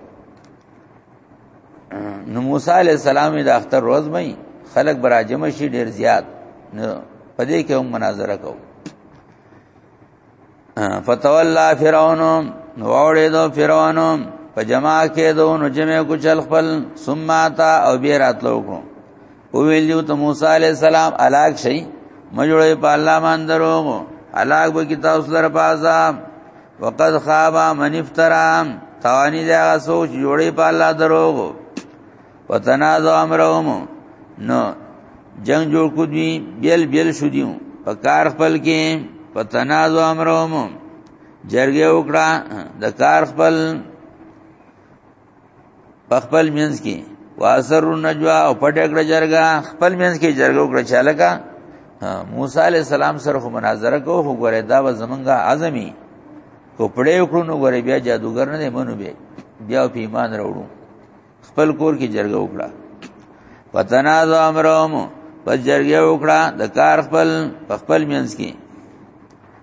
نو موسی علی السلام د اختر ورځ مې خلک براجم شي ډیر زیات نو پدې کې هم مناظره کو فتولى فرعون نو اورې دو فرعون په جما کې دو نو جمع کو چل خپل ثم تا او بیا راتلو کو او ویلو ته موسی علی السلام علاق شي مجړې په الله مان دروغ علاق به کی تاسو لپاره په عذاب وقد خاب من افترام توانی دا سوچ جوړې په الله دروغ وتنازع امرهم نو جنگ جوړ کو دی بیل بیل شو دیو په کار خپل کې په تنازع امرهم جرګه وکړه د کار خپل په خپل منځ کې واسر النجوا او پټ کړه جرګه خپل منځ کې جرګه وکړه چالکا موسی علی السلام سره خو مناظره کو خو ګوره دا و زمونږه اعظمي کو پړې وکړو نو ګوره بیا جادوګر نه منو بیا بیا په ایمان راوړو خپل کور کې جرګه وکړه وتناز امرهم پس جرګه وکړه د کار خپل خپل منځ کې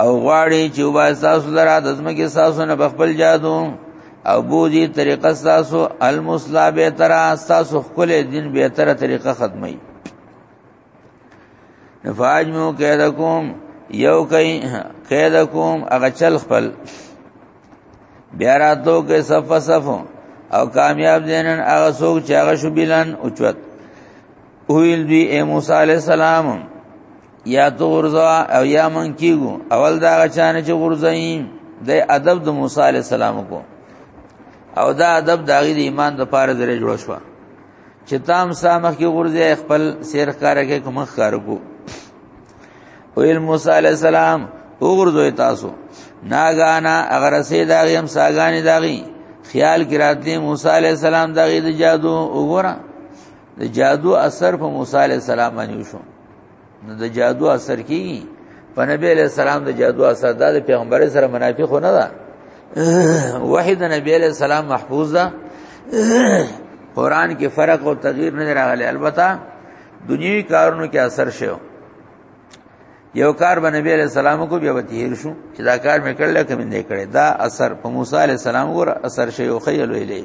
او غواړي چې وبا تاسو لرا د زمکه تاسو نه بخبل جادو او بوزي طریقه تاسو المصلا به تر تاسو خپل دین به تر طریقه ختمي نفاج مو کېدکم یو کئ کېدکم هغه چل خپل بیا راتو کې صف صف او کامیاب دینن هغه څوک چې هغه شو بلن اوچت ویل دی اے موسی علی السلام یا تو غرزا او یا من کیګو اول دا غچانه چې غرزایم د ادب د موسی علی السلام کو او دا ادب د غی د ایمان د پاره درې جوړ شو چې تام سامخ کې غرزه خپل سیر کار کې کوم کار کو ویل موسی علی السلام وګرځوي تاسو ناګانا اگر سي داغي هم ساګانی داغي خیال کې راتلی موسی علی السلام داغي د جادو وګوره د جادو اثر په موسی علی السلام باندې وشو نو د جادو اثر کیږي په نبی علیہ السلام د جادو اثر د پیغمبر سره منافق نه ده وحید نبی علیہ السلام محفوظ ده قران کې فرق او تغییر نه راغلی البته دنیوي کارونو کې اثر شوی یو کار به نبی علیہ السلام کو بیا وتیر شو چې دا کار مې کړل کوم نه کړي دا اثر په موسی علیہ السلام ور اثر شي او خیل ویلې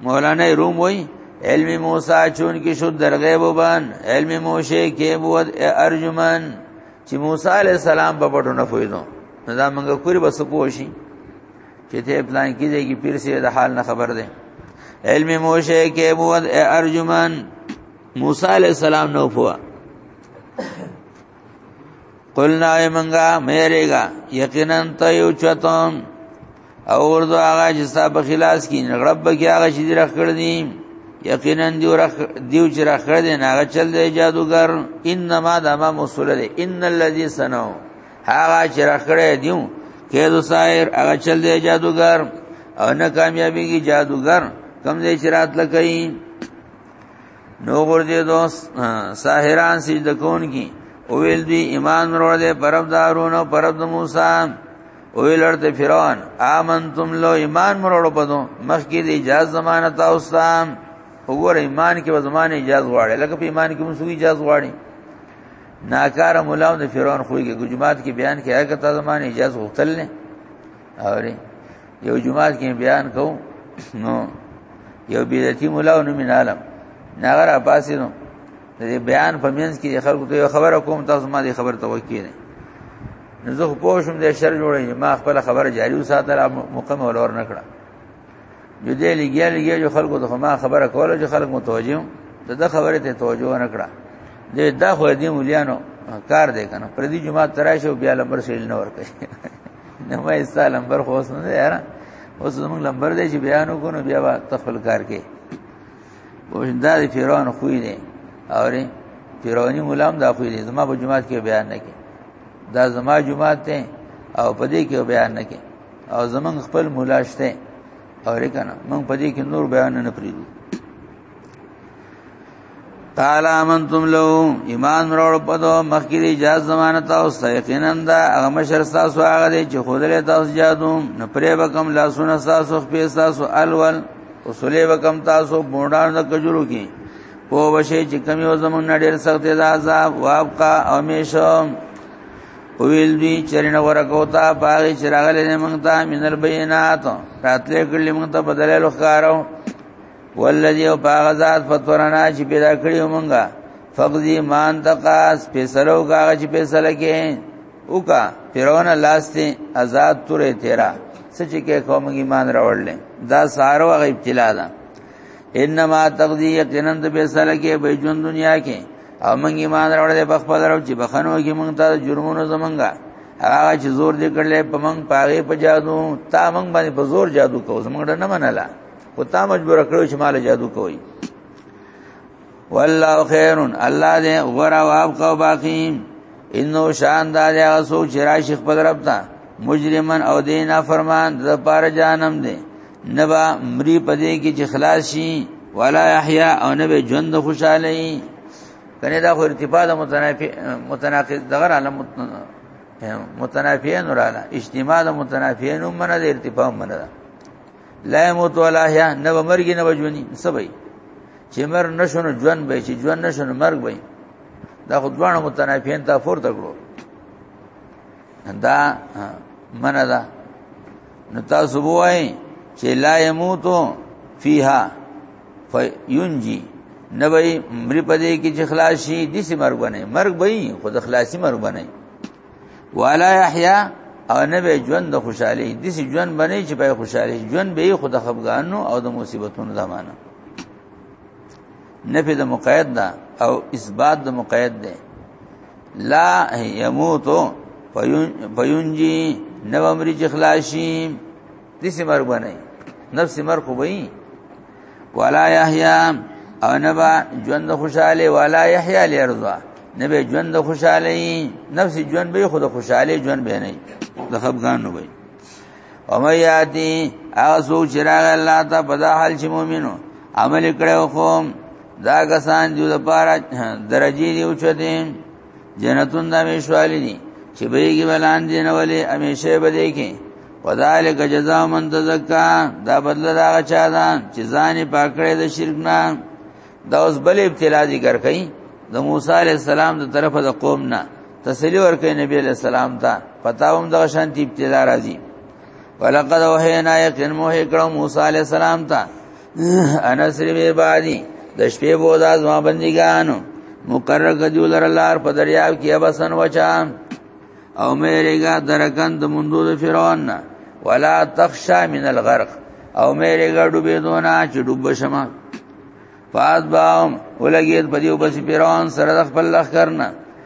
مولانا روم وای علم موسی چون کې شو درغه وبان علم موشه کې بود ارجمن چې موسی علی السلام په پټو نه فویدو دا موږ کوری بس پوښی چې ته پلان کیږي کې پیر سي د حال نه خبر ده علم موشه کې بود ارجمن موسی علی السلام نو فوا قلنا ایمنگا میریگا یقینا ته یو چتم او ورځو هغه چې ستا په خلاص کې نغړب کې هغه چې درخ کړ دي یقینا دیو رخ دیو چې رخ کړ دي هغه چل دی جادوګر انما دما موصول دی ان الذي سنو هغه چې رخ کړ دیو کې دو سایر هغه چل دی جادوګر او نه کامیابی کی جادوګر کم دې چې رات لکې نو ورځې دوست ساحران سجده کون کی او ویل دی ایمان ورو دې پرب دارون او پرب د موسی او ویل ورته فرعون امنتم لو ایمان مرو پدو مخکې دی اجازه زمانه تاسو وګور ایمان کې به زمانه اجازه غواړي لکه په ایمان کې موږ اجازه غواړي ناکار مولا د فرعون خوې کې جمعات کې بیان کې هغه ته زمانه اجازه غوښتل نه اوري یو جمعات کې بیان کوم نو یو بیرتی مولا نو من عالم ناغره پاسې نو د بیان په منځ کې خلکو ته خبره کوم تاسو ما دې خبر توکې نه نو زه په شوم د شر جوړې ما خپل خبره جاری وساتله مقام ولور نکړه جو دې لګیا لګیا جو خلکو ته ما خبره کوله جو خلک متوجه ته د خبره ته توجه نکړه دې دا خو دې مليانو کار دې کنه پر دې جمعه ترایشو بیا لمبر سیل نه ور کوي نه وای ستا لمبر خو اوس نه دی یاره اوس زموږ لمبر دی چې بیان وکړو نو بیا به تخفل کار کې وښ دا د فرعون خوې دی اورې فرعونی مولام دا خوې دی زما په جماعت کې بیان نه کې دا زما جماعت ته او په دې کې بیان نه کې او زمنګ خپل مولاشته اورې کنه موږ په دې کې نور بیان نه پریږو قال امنتم له ایمان وروړ پدو مخکې دی جاز زمانه تاسو ته یقینا دا هغه مشر تاسو هغه دی چې خود له تاسو جادو نه پرې وکم لاسونه تاسو خپې تاسو الول او سولې وکم تاسو بوډان د کجورو کې په وشه چې کمی و زمون نه ډېر سخت دی عذاب وابقا او میشو ویل دی چرنه ورکوتا باغی چراغ لنه مونږ ته مینل بینات راتلې کړلې مونږ ته بدلې لخرو والذي او پاغه ذات فتورنا چې پیدا کړی مونږه فقضي مان تقاس فیصلو کاغه چې فیصله کې وکا فرعون لاسته آزاد تورې تیرا سچ کې قوم ایمان راوړل دا سارو غ ابتلا ده انما تقضي یقینا د فیصله کې به ژوند دنیا کې او موږ ایمان راوړل په خپل راو چې بخنو کې موږ ته جرمونو زمونږه هغه چې زور دې کړلې په موږ پاغه په جادو تا موږ باندې په زور جادو کوو موږ نه منله خو تا مجبور کړو چې مال جادو کوي والله خیرون الله دې غره او ابقا باقی انه شان دا دې اسو چې راشي خپل رب ته مجرمن او دینا فرمان د پار جانم دې نبا مری پدې کې چې خلاص شي ولا یحیا او نبه ژوند خوشاله کنه دا خو ارتفاع د متنافی متناقض دغه عالم متنافیین وراله اجتماع د متنافیین هم نه د ارتفاع هم نه لا موت ولا حیا نه مرګ نه وجونی سبي چې مر نشونه ژوند به چې ژوند نشونه مرګ به دا خو دوه متنافین ته فورته کړو دا منه ده نو تاسو وای چې لا يموتو فیها فینجی نبی مری پدې کې چې خلاصي دي سي مرګ بنه مرګ به خو د خلاصي مرګ بنه والا یحیا او نه به ژوند د خوشحالي د سي ژوند باندې چې په خوشحالي ژوند به خو د خفګانو او د مصیبتونو زمانہ نفي د مقید ده او اثبات د مقید ده لا يموت فينجي نو امر چې خلاصي د سي مرګ باندې نفس مرګ وبي ولا یحیا او نبا ژوند خوشاله ولا یحیا لرضا نبه ژوند خوشاله نفس ژوند به خود خوشاله ژوند به نه د خفقان نه وي او مې یادي هغه سوچ راغ الله ته په دا حال چې مؤمنو عمل کړو خو دا کسان جو د پاره درجه دی اوچته جنتون د همیشوالی دي چې بهږي بلان دي نه ولې همیشه به دي کې وذالک جزاء من تزکا دا بدل دا چا ده چې ځان پاکړې د شرک نه دا اوس بل ابتلا ذکر کړي د موسی علی السلام د طرفه د قوم نه تسلی ورکړي نبی علی السلام ته پتاوم د شانتی ابتلا راځي ولقد وحینا یقین موه کړه موسی علی السلام ته انا سری به بادي د شپې بودا زما بندګانو مقرر کدیو لر لار په دریاب کې ابسن وچا او مېریګا درکان د مندو د فرعون نه ولا تخشا من الغرق او مېریګا ډوبې دونه چې ډوب شمه فاز باهم ولګید په دیو بس فرعون سره د خپل لخ کرنا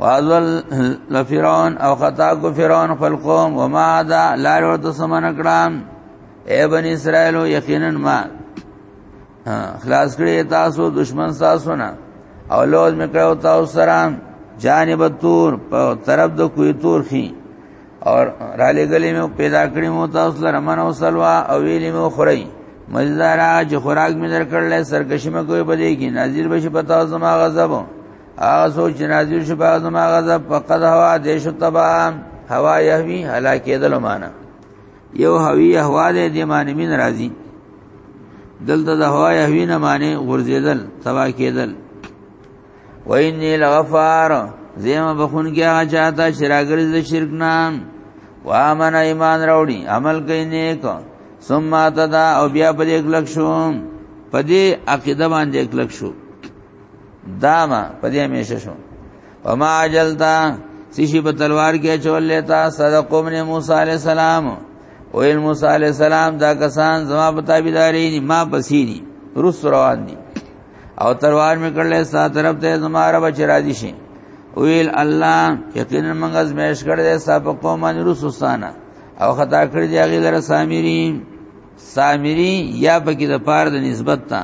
واذل لفرعون او خطا کو فرعون خپل قوم وما دا لا ورته سمن کړم اے بنی اسرائیل یقینا ما خلاص کړی تاسو دشمن تاسو نه او لوز میکړو تاسو سره جانب تور په طرف د کوی تور خي اور را لګلې مې پیدا کړې مو تاسو لپاره من او سلوا او ویلې مو خوري مزدارا چې خوراک مې درکړل سرکشي مې کوي بده کې نازل بشي پتا زما غضب هغه سوچ جنازي شو باغ ما غضب فقد هوا دیش تبا هوا يهوي هلاکې دل معنا یو هوی هوا دې دې معنی من راضي دلته د هوا يهوي نه معنی غرزیدل تبا کېدل وإني لغفار زیمه بخون کې هغه چاته شراګر دې شرک نام وامن ایمان راوړي عمل کوي نیک ثم تدا او بیا په دې کلک شو په دې عقیده باندې کلک شو داما په دې همیشه شو وما عجلتا سشی په تلوار کې چولې تا صدق قوم نے موسی علی السلام او ان موسی علی السلام دا کسان زما په تابعداري دي ما پسینی رس روان دي او تلوار می کړلې ستا طرف ته زما رب چې راضي شي ویل الله یقینا موږ زمیش کړې ستا په قوم باندې رسوسانه او خطا کړې دی هغه لره سامری سامری یا پکې د پاره د نسبت تا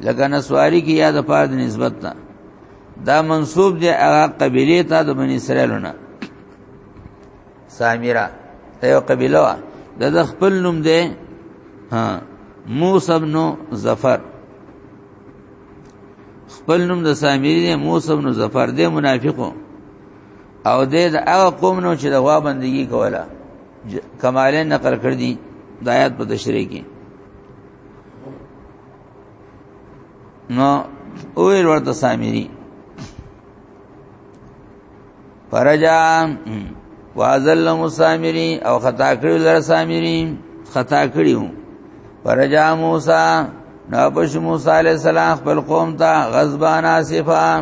لکه نسواری کې یا د پاره د نسبت تا دا منسوب دی هغه قبيله ته د بنی اسرائیلونه سامرا ته یو قبيله وا د خپل نوم دی ها موسی بن ظفر خپل نوم د سامری دی موسی بن ظفر دی منافقو او د هغه قوم نو چې د غوا بندگی کوله کمالین نقل کړ دي د آیات په تشریح کې نو اویر ورته سامری فرجا وازل مسامری او خطا کړی لر سامری خطا کړیو فرجا موسی نابش موسی علیہ السلام خپل قوم ته غضبان اسفا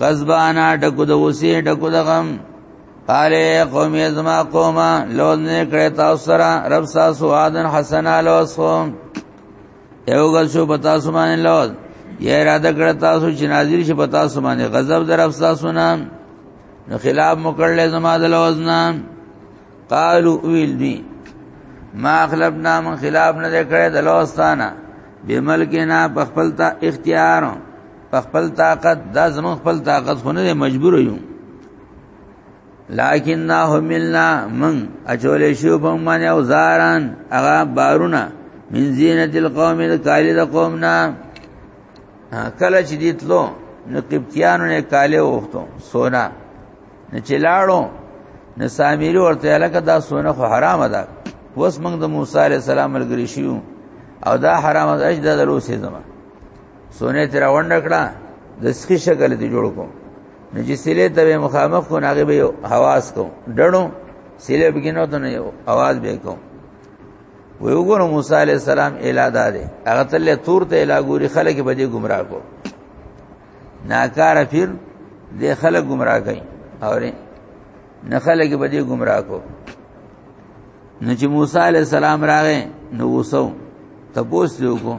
غضبان ډکو د وسی ډکو د غم قاله قوم ازما قوما لو نه کړه تاسو سره رب تاسو آدن حسنا لوسو یو ګل شو پتا سو باندې لو یې اراده کړه تاسو چې نازل شي پتا سو باندې غضب در رب تاسو نام نو خلاف مکړل زما د لوزنا قالو ویل دی ما خلفنا من خلاف نه کړه د لوستانه بملکنا په خپل تا اختیار په خپل طاقت د زمو خپل طاقت خو نه مجبور یو لكن نا هملنا من اچول شو په من او زاران هغه بارونه من زینت القوم الکالی د قومنا کله چې دیتلو نو قبطیانو نه کاله وختو سونا نه چلاړو نه سامری ورته لکه دا سونه خو حرام ده وس موږ د موسی علی السلام ملګری شیو او دا حرام ده اجدا دروسه زما سونه تر وند کړه د سخی شکل دی جوړ کو نو چې سیلې ته به مخامخ کو ناغه به حواس کو ډړو سیلې بګینو ته نه یو आवाज به کو وی وګورو موسی علی السلام اله داده هغه تل تور ته اله ګوري خلک به دې گمراه کو ناکار پھر دې خلک گمراه کړي اورې نه خلک به دې گمراه کو نو چې موسی علی السلام راغې نو وسو تپوس یو کو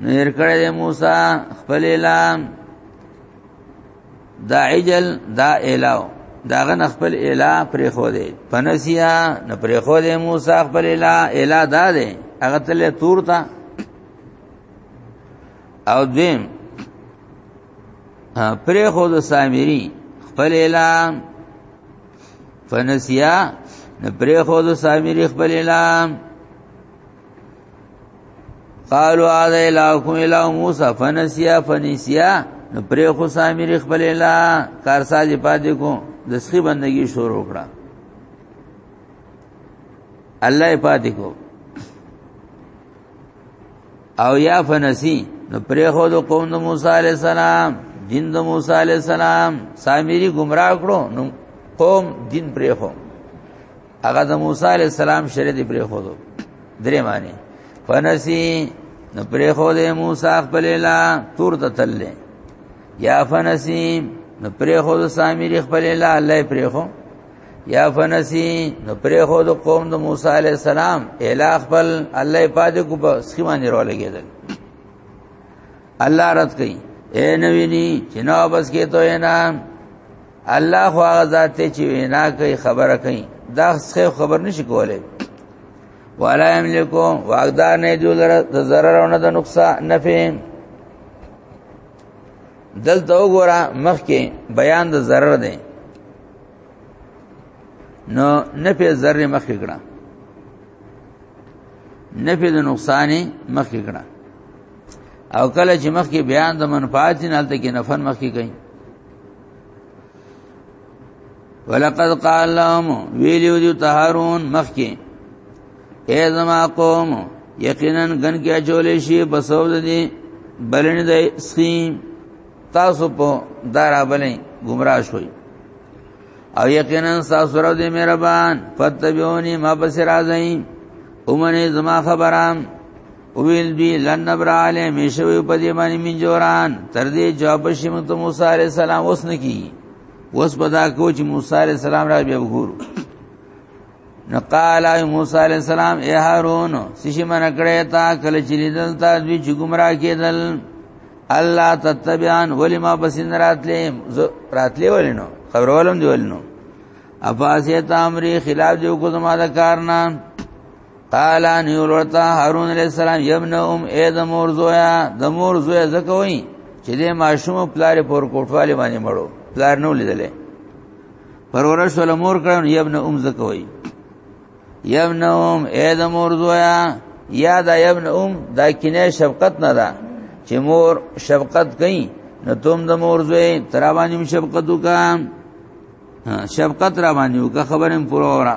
نو ير کړه د موسی خپل اعلان دا عجل دا اعلان داغه نه خپل اله پر خو دی پنسیا نه پر خو دی موسی خپل اله اله دا دی هغه تل تور تا او دیم پر خو د سامری خپل اله فنسیا نه پر خو د سامری خپل اله قالوا هذا الهكم اله موسى فنسيا فنسيا نو پرې خو سامیر خپل اله کارساز پاتې کو د سخی بندگی شروع کړه الله پاتې کو او یا فنسی نو پرې خو د قوم د موسی علی السلام دین د موسی علی السلام سامری گمراه کړو نو قوم دین پرې خو هغه د موسی علی السلام شریعت پرې خو دو درې معنی فنسی نو پرې خو د موسی خپل لا تور ته تللې یا فنسی نو پرې خو د سامری خپل لا الله پرې خو یا فنسی نو پرې خو د قوم د موسی علی السلام اله خپل الله پاد کو په سخیمانی رو لګیدل الله رات کوي اے نوینی چناو بس کې تو اے نام الله خو هغه ذات ته چې وینا کوي خبره کوي دا څه خبر نشي کولای ولا یملکو واغدار نه دی لره د zarar او نه د نقصان نفع دلته وګوره مخکې بیان د zarar دی نو نفع zarar مخکې کړه نفع د نقصان مخکې کړه او کله چې مخکې بیان د منفعت نه تل کې نفن مخکې کړي ولقد قال لهم ویلیو دیو تهارون مخکی اے زما قوم یقینا گن کیا چولې شي بسود دي بلنه د سخیم تاسو په دارا بلې گمراه شوي او یقینا تاسو رب دې مهربان فتبیونی ما بصیر ازین اومنه زما خبرام ویل دوی لن نبر علی میشوی په دې باندې من جوران تر دې جواب شي مت موسی علی السلام اوس نه کی اوس بدا کو چې موسی علی السلام را بیا وګورو نو قال ای موسی علی السلام ای هارون سشي من کړه تا کله چې لیدل تا دوی چې گمراه کېدل الله تتبعان ولی ما بسین راتلې راتلې ولینو خبرولم دی ولینو افاسیت امری خلاف جو کو زما د کارنا قال ان يولتا هارون عليه السلام يبن ام اي د مور زويا د مور زويا زکوي چې د ماشوم پلار پور کوټوالي باندې مړو پلار نو لیدلې پرورش ول مور کړه يبن ام زکوي يبن ام اي د مور زويا یا دا يبن ام دا کینه شفقت نه ده چې مور شفقت کوي نو تم د مور زوی تر باندې شفقت وکم شفقت را باندې وکه خبرم پوره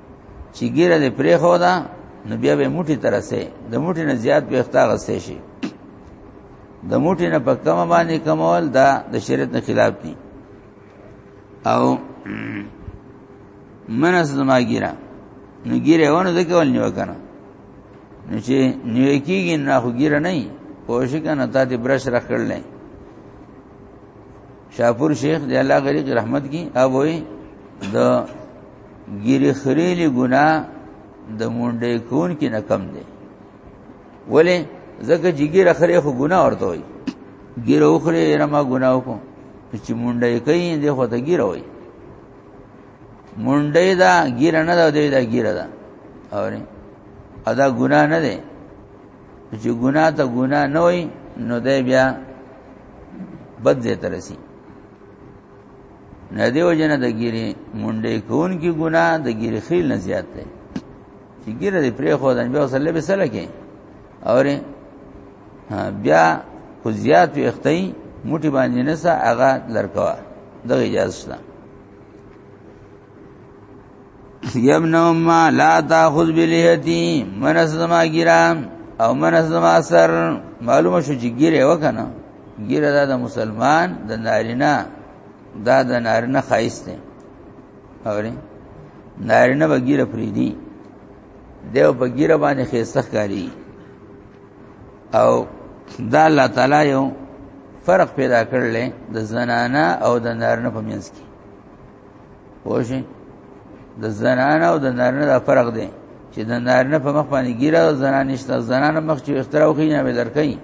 چې ګیره دې پرې خو دا نو بیا به موټي ترسه د موټي نه زیات به اختا غسه شي د موټي نه په کم باندې کمول دا د شریعت نه خلاف دي او منس زما ګیره نو ګیره ونه ځکه ول نیو کنه نو چې نیو کیږي نه خو ګیره نه کوشش کنه تا دې برش راخړلې شاپور شیخ دی الله غریق رحمت کی ابوی د ګیری خریلی ګنا د مونډې کون کې نه کم دی ولې زکه جګیر خره خو ګنا ورته وي ګیر اوخره نه ما ګنا وکم چې مونډې کوي دی خو ته ګیر وي مونډې دا ګیر نه دا دی دا ګیر دا اوري ادا ګنا نه دی چې ګناه ته ګناه نه وي نو دی بیا بد دې ترسي نه دیو جن د ګيري مونډې کون کی ګناه د ګيري خیل نه زیات دی چې ګيره دې پرې خو دن بیا صلی به سره کې اور بیا خو زیات وي اختي موټي باندې نه سا هغه لړکوا دغه اجازه شته یمن ما لا تاخذ بلیتی منس زما ګیرا او منس زما سر معلومه شو چې ګیره وکنه ګیره دا د مسلمان د نارینه دا د نارینه خایست دی اوري نارینه بګیره فریدي دیو بګیره باندې خیسته کاری او دا الله تعالی یو فرق پیدا کړل د زنانه او د نارینه په منځ کې پوښي د زنانه او د نارینه د فرق دی چې د نارینه په مخ باندې ګیره او زنانه نشته زنانه مخ چې اختراو کوي نه به درکې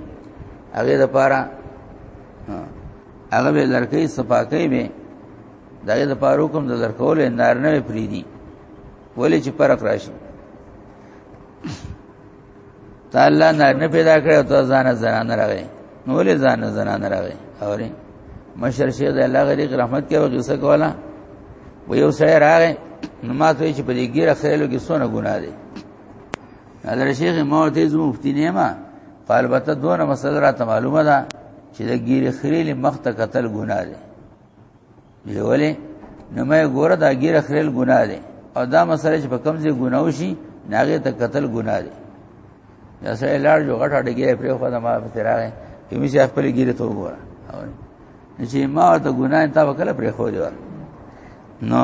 هغه د پاره هغه به درکې صفاکې به دغه د پاره کوم د درکول نارینه پری دي ولې چې فرق راشي تا الله نه نه پیدا کړو ته ځان زنانه راغې نو ولې ځان زنانه راغې اورې مشر شیخ د الله غریق رحمت کې وغه څه کولا و یو سړی راغې نو ما ته چې په دې ګیره خېلو کې سونه ګناه دي حضرت شیخ مو ته زمو مفتی نه ما فالبته دونه مسله را معلومه ده چې د ګیره خېلې مخ ته قتل ګناه دي دی ولې نو مې ګوره دا ګیره خریل ګناه دی او دا مسله چې په کم ځای ګناه وشي ناغه ته قتل ګناه دی دا سره لاړ جو غټه ډګه پرې خو دا ما په تیراغه کې مې چې خپل ګیره ته وګوره چې ما ته ګناه ته وکړه پرې خو دی نو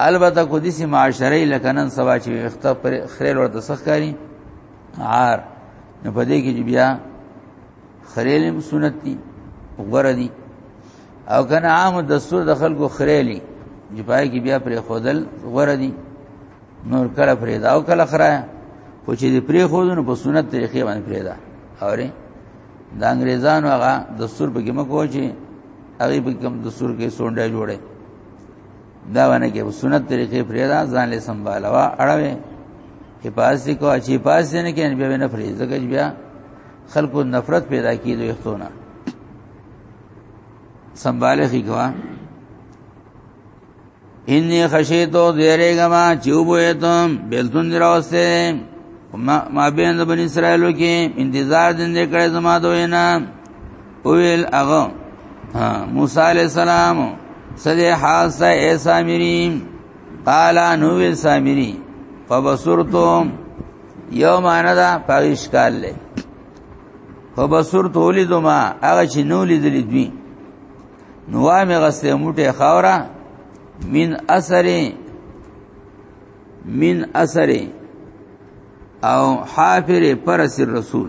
البته کو دي سي معاشره لکه نن سبا چې اخته پر خیر ورته سخکاری عار نه پدې کې بیا خریلم سنت دي وګره دي او کنه عام دستور د خلکو خریلی چې پای کې بیا پر خودل وګره دي نور کله پرې دا او کله خرایا خو چې دې پرې خودنو په سنت طریقې باندې پرې دا اوري د انګريزانو هغه دستور به کې مکو چې هغه به کوم دستور کې سونډه جوړه دا ونه کې سنت طریقې پرېدا ځان له سنبالوا اړوي چې پاسې کو چې پاسې نه کې بیا نه پرې ځکه بیا خلکو نفرت پیدا کیدو یختونه سنباله خي کوا انی خشیتو دیره گما چوبو ایتم بیلتون دراوسته ما بین بنی اسرائیلو کې انتظار دندې کړې زما دوی نه ویل هغه موسی علی السلام سده حاسه ای سامری قال نو ویل سامری فبصرتو یو معنا دا پاریش کال له فبصرتو لذما هغه چې نو لیدل دوی نو وامه غسه موټه خاورا من اثر من اثر او حافر پرس الرسول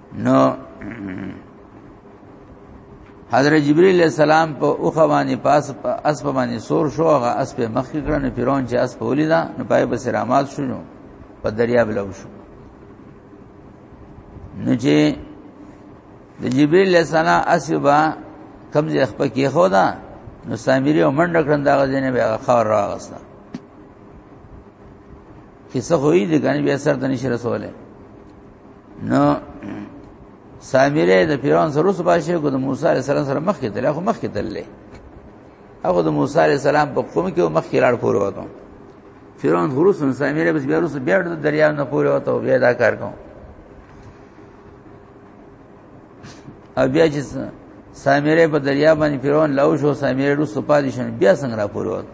نو حضرت جبرئیل علیہ السلام په اوخه باندې پاس په اسب باندې سور شو هغه اسب مخ کې کړنه پیرون چې اسب ولیدا نو پای به سرامات شو نو په دریاب لو شو نو چې د جبرئیل علیہ السلام اسب کمزې خپل کې خو دا نو سامری او منډه کړن دا غزنه به خبر راغسته کیسه خو یې دي کنه بیا سر ته نشي رسوله نو سامره د پیران سره رسو باشه کو د موسی علی السلام سره مخ کې تل خو مخ کې تل له هغه د موسی علی السلام په قوم کې مخ کې لاړ پور وته پیران هروس نو سامره بس بیا رسو بیا د دریا نه پور وته بیا دا کار کوم او بیا چې سامره په دریا باندې پیران لاو شو سامره رسو پادشاه بیا څنګه را پور وته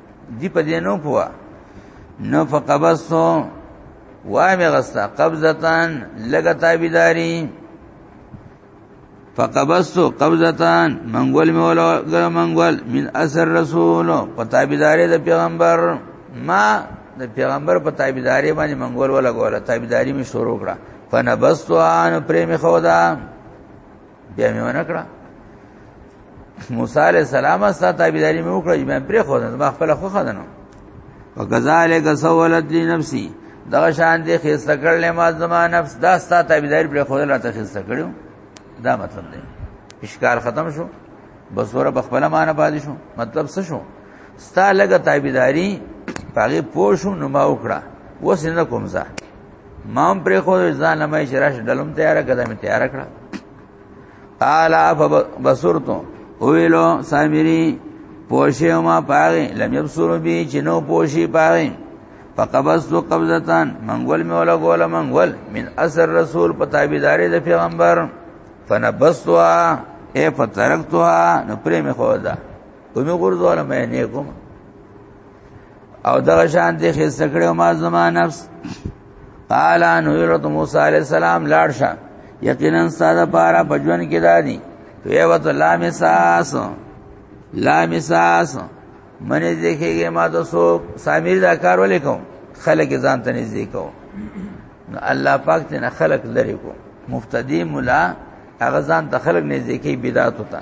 دی په دې نو پوا نو فقبستو وای مې غستا قبضتان لګه تابعداري فقبستو قبضتان منګول مې ولا ګر منګول من اثر رسول په تابعداري د پیغمبر ما د پیغمبر په تابعداري باندې منګول ولا ګوله تابعداري مې شروع کړه فنبستو ان پرې مې خودا بیا مې ونه کړه موسی علی السلام ستا تابعداري مې وکړه مې پرې خو نه ما خپل خو خدانو وکذالک سولت لنفسي دا شان دي خسته کړل ما زما نفس دا ستا تابعداري پرې خو نه ته خسته کړو دا مطلب دی اشکال ختم شو بس ور بخبل معنا پاتې شو مطلب څه شو ستا لګه تابعداري پاګه پوښو نو ما وکړه وسنه کوم ځه مام پر خو ځان لمه چې راش ډلم تیار کړه مې تیار کړه قال فبصرتو ویلو سامری پوشه ما پاره لم يبصر بي چې نو پوشي پاره فقبضت قبضتان منغول می ولا ګول منغول من اثر رسول پتابیدارې د پیغمبر فنبستوا اے فترکتوا نو پرې مې خو دا کومې ګور ځول مې نه کوم او دغه شان دې خېس کړو ما زما نفس قال ان حضرت موسی علی السلام لاړ شه یقینا ساده پارا بجون کې دادی وی وت لا مساس لا مساس منې ځکهږي ما ته سو سامیر دا کار ولې کوم خلک ځان ته نږدې کوم نو الله پاک ته نه خلق لري کو مفتدی مولا هغه ځان ته خلق نږدې کوي بدعت وتا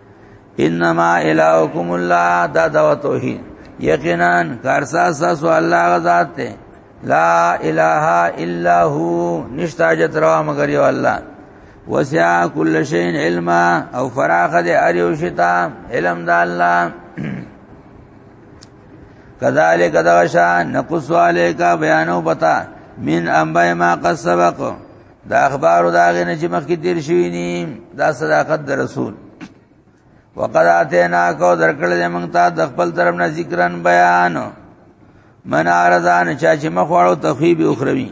انما الهکم الله دا دوا توحید یقینا کارسا ساسو الله غزاد ته لا اله الا هو نشتا جت روا مگر یو الله وسع کل شین علما او فراخ دے اریو شتا علم دا الله کذالک دغشا نقص علیکا بیانو بتا من انبای ما قد سبق دا اخبار دا غنه چې مخکې تیر شوی ني دا صداقت د رسول وقد اتینا کو درکړل موږ ته د خپل طرف نه ذکرن بیان من ارزان چا چې مخواړو تخیب اخروی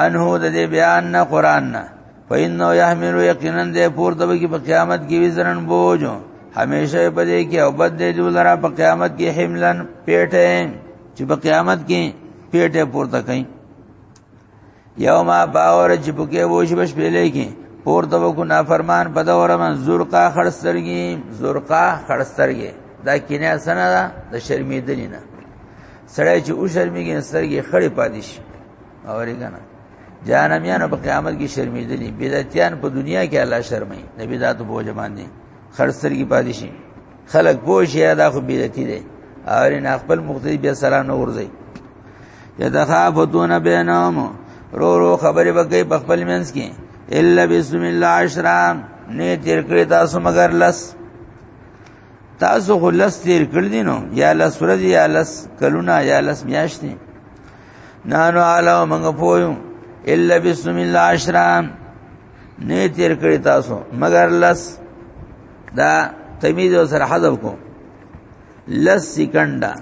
انه د دې بیان نه قران نه فإنه يحمل يقينا دې پور دبه کې په قیامت کې وزرن بوجو همیشه په دې کې او بد دې دلرا په قیامت کې حملن پیټه چې په قیامت کې پیټه پورته کئ یوم باور چې پکې ووش بش پیلې کې پور دو کو نافرمان په دور من زرقا خړسترګي زرقا خړسترګي دا کینه سنا ده د شرمیدنی نه سړی چې او شرمیږي سترګي خړې پاتې شي اورې کنه جانمیان په قیامت کې شرمیدلی بدعتیان په دنیا کې الله شرمای د بدعت بوج باندې خړسترګي پاتې شي خلک پوه شي دا خو بدعتي دي اورې نه خپل مقتدی بیا سلام نه ورځي یتخافتون بینهم رو رو خبرې وکړي په خپل منځ کې الا بسم الله عشرام نه تیر کړی تاسو مگر لس تاسو خو لس تیر کړ دي نو یا لس ورځ یا لس کلونه یا لس میاشتې نانو عالو موږ پویو الا بسم الله عشرام نه تیر کړی تاسو مگر لس دا تمیز او سره حذف کو لس سکندہ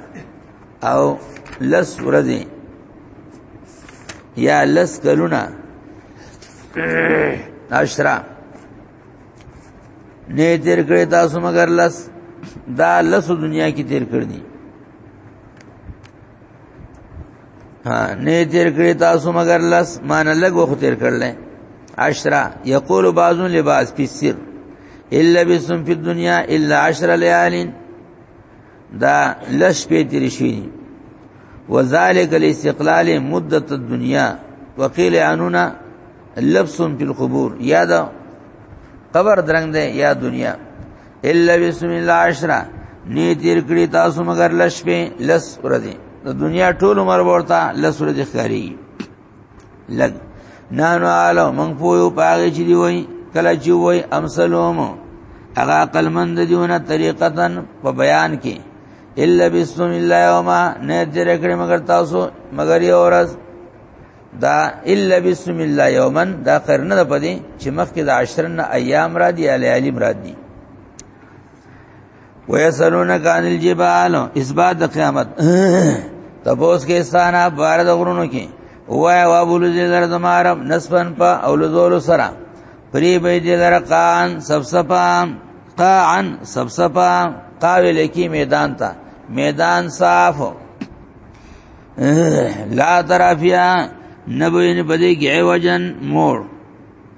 او لس ورځې یا لس کلونه عشرہ نه تیر کړی تاسو مگر لس دا لس دنیا کې تیر کړی دي ها نه تیر کړی تاسو مگر لس مان لګ وخت تیر کړل عشرہ یقول بعضون لباس فی السر الا بسم فی الدنیا الا عشر لیال دا لس په تیر شوی دي وذالک الاستقلال مدت الدنيا وقيل انونا لبس في القبور یا دا قبر درنګ ده یا دنیا الا بسم الله عشرہ نی تیر کړی تاسو مگر لس په لس ورځې د دنیا ټول عمر ورته لس ورځې ښکاری لګ نانو عالو مونږ پویو پاګه چې دی وای کله چې وای امسلوم هغه عقل مند دیونه طریقتن په بیان کې الا بسم الله وما نه تیر کړی مگر تاسو مگر یو ورځ دا الا بسم الله یومن دا خیر نه پدې چې مخکې د عشرن ایام را دي الیالی مراد دي ويسلونک عن الجبال اثبات د قیامت تپوس کې ستانه بار د غرونو کې وای وا بولو دې در زمارم نسبن په اولذول سره پری به دې در قان سب سپا قان سب سپا قاول کې میدان تا میدان صاف لا ترافیا نبوین پدې کې وجن مور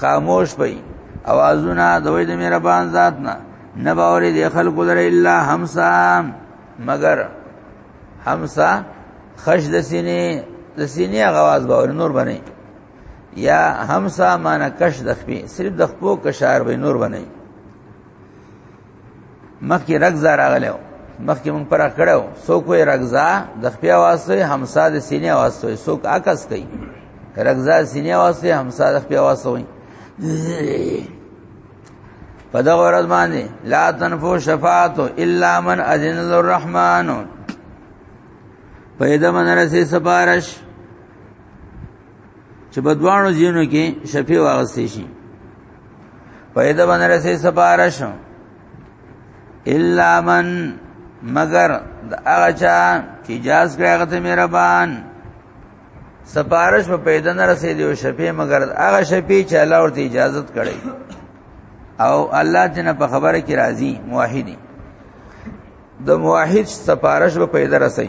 خاموش پي اوازونه د وې د مهربان ذات نه نه باورې د خلکو در الا همسا مگر همسا خش د سینې د سینې غواز باور نور بنئ یا همسا معنا کش د خپې صرف د خپو کشار به نور بنئ مخکې رګزا راغلی و مخکې مونږ پر کړو سو کوی رګزا د خپل واسطه همسا د سینې واسطه سو عکس کوي رګزا سینې واسطه همسا د خپل واسطه وي په دا ورځ باندې لا تنفو شفاعت الا من اذن الرحمن پیدا من رسي سپارش چې په دوانو ځینو کې شفیع واغستې شي پیدا باندې رسې سپارش الا من مگر د هغه چا چې جاز کړی هغه ته مهربان سپارش په پیدا نه رسې دی او شفیع مگر هغه شفیع چې الله ورته اجازه کړی او الله جنہ په خبره کې راضي موحدي د موحد سپارش په پیدا رسې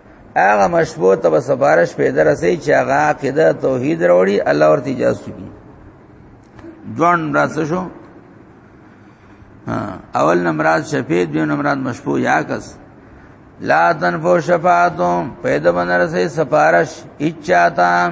هغه مشبوه ته سفارش پیدا رسي چې هغه عقیده توحید وروړي الله ورته اجازه کوي ځوان راځ شو اول نمراد شفیع دیو نمراد مشبوه یا کس لا تنفو شفاعتهم پیدا بنرسي سفارش اچاتا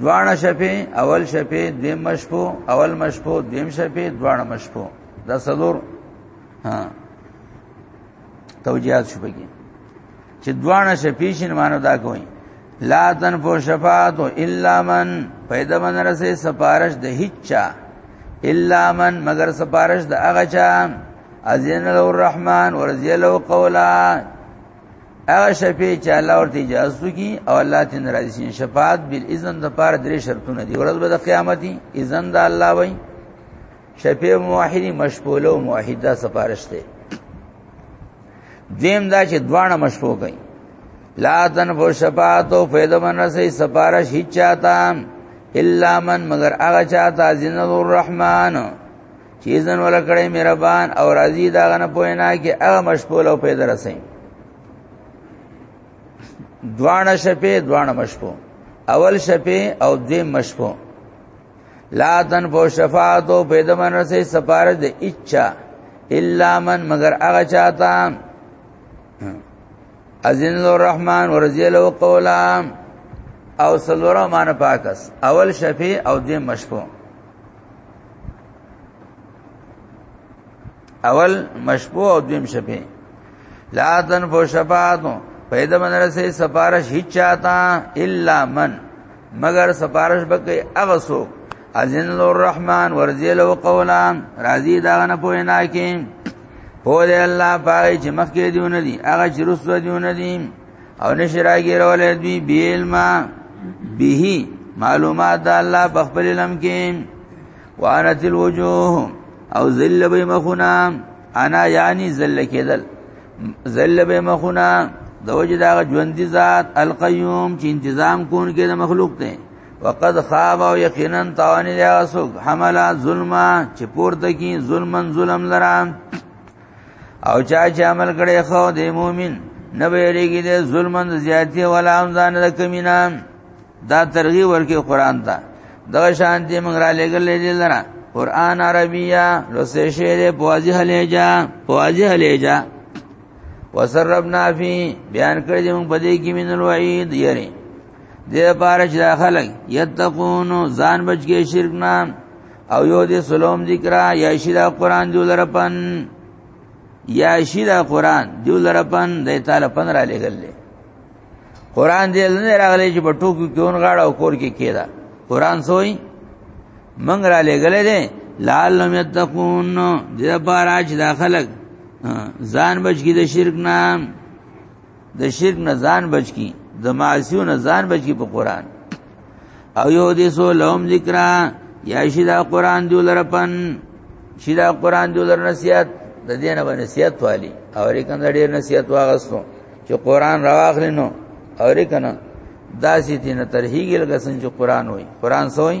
دواړه شپې اول شپې دیم مشپو اول مشپو دیم شپې دواړه مشپو دا څلور ها توجیهات شو بګي چې دواړه شپې شین مانو دا کوي لا تن فو شفاعت الا من پیدا من رسې سفارش د هیچا الا من مگر سفارش د هغه چا ازین الرحمن ورزیلو قولا هغه شفیع چې الله ورته اجازه کوي او الله ته ناراضي شي شفاعت بل اذن د پاره درې شرطونه دي ورځ به د قیامت دي اذن د الله وای شفیع موحد مشفوع او موحد دا سفارش ده دیم دا چې دواړه مشفوع کوي لا تنفو شفاعت او فیض من رسی سفارش هیچ چاته الا من مگر هغه چاته ذن الرحمن چیزن ولا کړی مهربان او راضی دا غنه پوینا کې هغه مشغول او پیدا رسې دوانه شپه دوانه مشپو اول شپه او دې مشپو لا تن بو شفاعت او پیدا من رسې سفارت د اچا الا من مگر هغه چاته ازن الرحمن ورضی له قولا او سلورا مان پاکس اول شفیع او دې مشفو اول مشبوع او دویم شفیع لا تنفو شفاعتو پیدا من رسې سفارش هیڅ چاته الا من مگر سفارش بکې هغه څوک اذن الرحمن ورزی له قولا راضی دا نه پوینا کې په دې الله پای چې مخکې دیونه دي هغه چې رسو دیونه دي او نشراګی رولې دوی بیل ما به معلومات الله بخبل لم کې وانت الوجوه او ذل به مخونه انا یعنی ذل کېدل ذل به مخونه د وجه دا ژوند ذات القیوم چې تنظیم کون کې د مخلوق ته وقد خاب او یقینا توانی له اسوک حمل ظلم چې پورته کی ظلمن ظلم لران او چا چې عمل کړي خو د مؤمن نه ویریږي د ظلم د زیاتی ولا هم ځان د کمینا دا ترغیب ورکی قران ته دا شانتی موږ را لګل دي لره قران عربیه لوسه شه د پوازی هلیجا پوازی هلیجا وسربنا فی بیان کړی موږ بده کې من الوعید یری دې پاره چې خلک یتقون ځان بچ کې شرک نام او یو دې سلام ذکر یا شیدا قران دی لرپن یا شیدا قران دی لرپن د تعالی پن را لګل قران دې نه راغلی چې په ټوکو کې اون غاړه او کور کې کېدا قران سوئی منګ را لګلې دې لال لم یتقون دې بار اج داخلك ځان بچ کی د شرک نام د شرک نه ځان بچ کی د معصیو نه ځان بچ کی په قران او یو دې سو لهم ذکر یا شدا قران دی لرپن شدا قران دی لر نصیحت د دینه باندې نصیحت والی او ریکن ډیر نصیحت واغستو چې قران راواخلی نو او ریکنه داسې دینه ترهیږي لکه څنګه چې قران وای قران سوې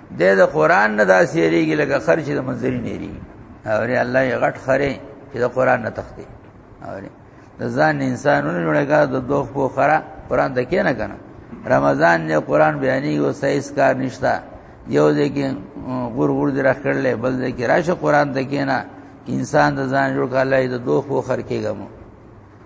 د د قران نه داسې یریږي لکه خر چې د منځري نه یریږي او ری الله یې غټ خره چې د قران نه تختی او ری د ځان انسانونه جوړګا د دوخ په خره قران د کې نه کنه رمضان نه قران بیانې او سایس کار نشتا یو ځکه غور غور دې راخړل بل ځکه راشه قران د کې نه انسان د ځان جوړ کاله د دوخ په خر کېګمو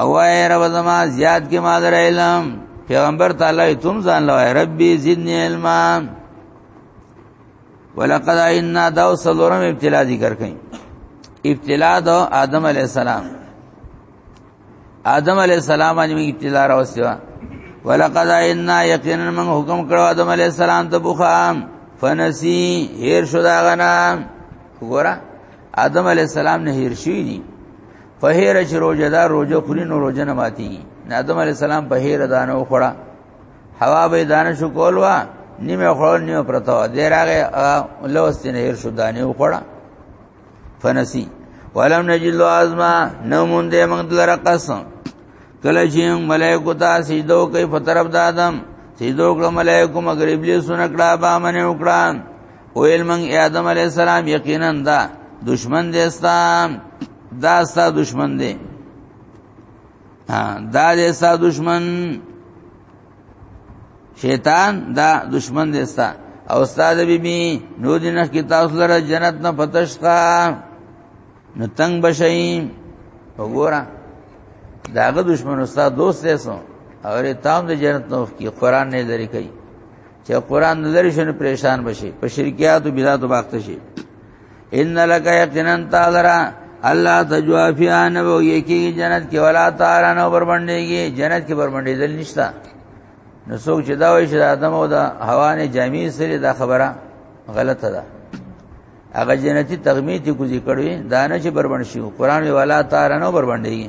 او اے رب زما زیاد کې ما در علم پیغمبر تعالی تم ځان لوي ربي زدني علما ولقد ان داو سلورم ابتلا ذکر کئ ابتلا دو آدم علی السلام آدم علی السلام باندې ابتلا راوستوا ولقد ان یقینا من حکم کړو آدم علی السلام ته بوخام فنسی هیر شو دا غنا وګوره آدم علی السلام نه هیر شوی دی په هیر چې روزه دار روزه خوري نو روزه نه ماتي نه آدم علی السلام په هیر دانه وخړه هوا به دانه شو کول وا نیمه خړل نیمه پرتا و دیر هغه لوستې نه هیر شو دانه وخړه فنسی ولم نجد له ازما نو مونږ دې موږ دلر قسم کله چې ملائکه ته سجدو کوي په طرف د آدم سجدو کړه ملائکه مگر ابلیس نه کړه با منه وکړه ویل من ادم علی السلام یقینا دا دشمن دې اسلام دا ستا دشمن دی ها دا دې ستا دشمن شیطان دا دشمن دې ستا او استاد بیبي نو دې نه کې تاسو لره جنت نه پتشتا نو تنگ بشئ وګوره داغه دشمن استاد دوست یې سو او تام د جنت نو کې قران نه لري کوي چې قران نظر شنو پریشان بشي په شرکیات او بدعت باخت شي ان لک یقینا تعالی الله تجوا فی ان و یکی جنت کې ولا تعالی نو بر باندېږي جنت کې بر باندې دل نشتا نو څوک چې دا وایي چې آدم او دا هوا نه جامع سره دا خبره غلطه ده هغه جنتی تغمیتی کوزی کړوي دانه چې بر باندې شي قران وی ولا تعالی نو بر باندېږي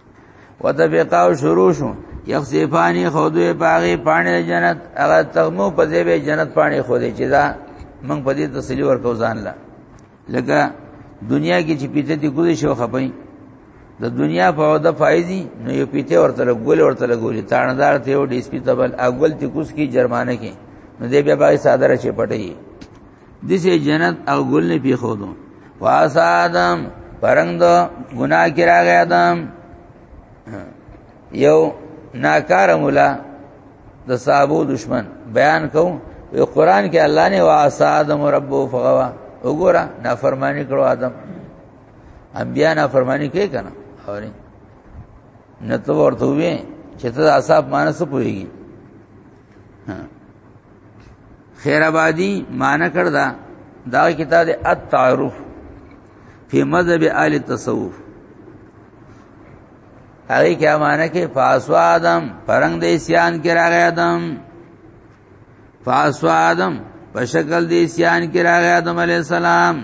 وتفقاو شروع شو یخصفانی خودوی پاغی پانی جنت اغا تغمو پزی بی جنت پانی خودی چی دا منگ پدی تسلی ورکو زان لا لکه دنیا کې چې پیته دی ګوزې شو خپای د دنیا په وده فایزي نو یو پیته ورته ګول ورته ګولې تاندار ته یو ډیس پیته بل اګول تی کوس کی جرمانه کې نو دې بیا بای صادره چې پټي دسه جنت او ګل نه پیخودو واسا آدم پرنګ دو ګناه کې راغی آدم یو ناکار مولا د صحابو دشمن بیان کو وی قران کې الله نه واسا آدم رب فغوا وګوره نافرمانی کړو آدم انبیا نافرمانی کوي کنه اوري نتو ورته وی چې ته اصحاب مانس پويږي ها خیر آبادی معنی کړدا دا کتاب التعارف فی مذهب آل تصوف هغه کیا معنی کې فاسوا آدم پرنګ دې سیان کې راغی آدم فاسوا آدم په شکل دې سیان کې راغی آدم علی السلام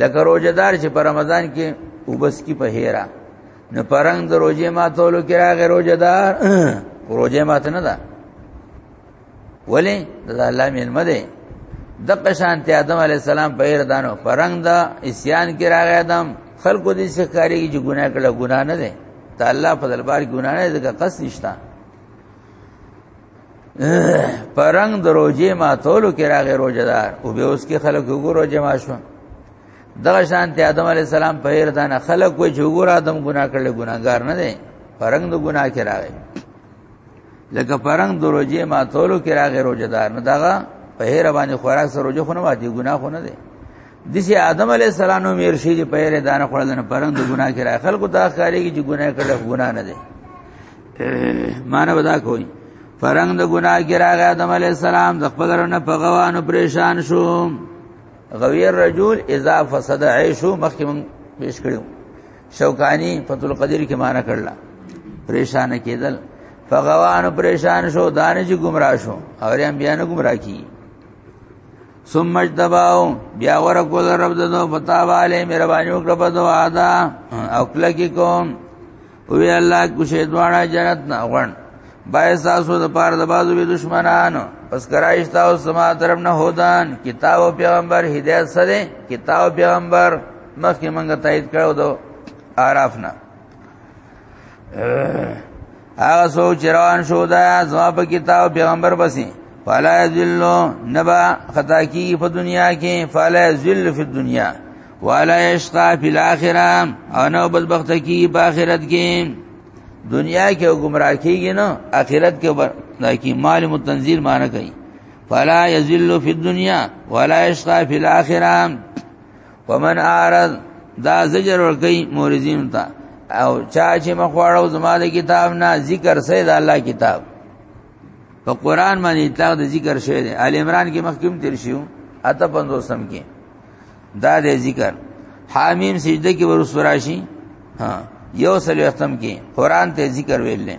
لکه روزدار چې په رمضان کې وبس کی په هیرا نو پرنګ د روزې ماتولو کې راغی روزدار روزې مات نه ده ولی د الله ملما دی د قشان ته آدم علی السلام په هر دانو پرنګ دا اسیان کې راغی آدم خلکو دې شکاري چې ګناه کړه ګناه نه ده ته الله په دلبار ګناه نه ده قص نشتا پرنګ د روزې ما تولو کې راغی روزدار او به اوس کې خلک وګورو جما شو دغه شان ته آدم علی السلام په هر دانه خلک وې چې وګور آدم ګناه کړل ګناګار نه ده پرنګ د ګناه کې راغی لکه پرنګ د روزې ماتولو کې راغی روزدار نه دغه په هر باندې خوراک سره روزه خونه ماتي ګناه خونه ده د سي ادم عليه السلام نو میر شي په هر دانه خړل نه پرنګ د ګناه کې راغی خلکو دا خاريږي چې ګناه کړه ګناه نه ده معنی ودا کوي پرنګ د ګناه کې راغی ادم عليه السلام د خپل نه په غوانو پریشان شو غویر رجل اذا فسد عيشه مخکې مونږ پیش کړو شوکانی فتح القدیر کې معنی کړل پریشان کېدل فغوان پریشان شو دانه چې گمراه شو او ریان بیا نه گمراه کی ثم اجتباو بیا ورکول رب دنو فتا والے مهرباني وکړه په دوا دا او کله کې کوم وی الله کوشه دواړه جنت نه غون بای تاسو د پاره د بازو به دشمنانو پس کرایش تاسو سما طرف نه هودان کتاب او پیغمبر هدایت سره کتاب او پیغمبر مخکې مونږه تایید کړو دو عارف نه هغه سو چروان شو دا زما په کتاب پیغمبر بسې فلا یذل نبا خطا کی په دنیا کې فلا یذل فی الدنیا ولا یشقا فی الاخره او نو بدبخت کی په آخرت کې دنیا کې گمراه کیږي نه اخرت کې لکه مال متنزیل معنی کوي فلا یذل فی الدنیا ولا یشقى فی الاخره ومن اعرض دا زجر ور کوي مورزین ته او چا چې مخواړو زماده کتاب نه ذکر سید الله کتاب په قران باندې اطلاق د ذکر شوی دی ال عمران کې مخکوم تیر شو اته 500 کې دا دې ذکر حامیم سجده کې ورسراشي ها یو سل ختم کې قران ته ذکر ویل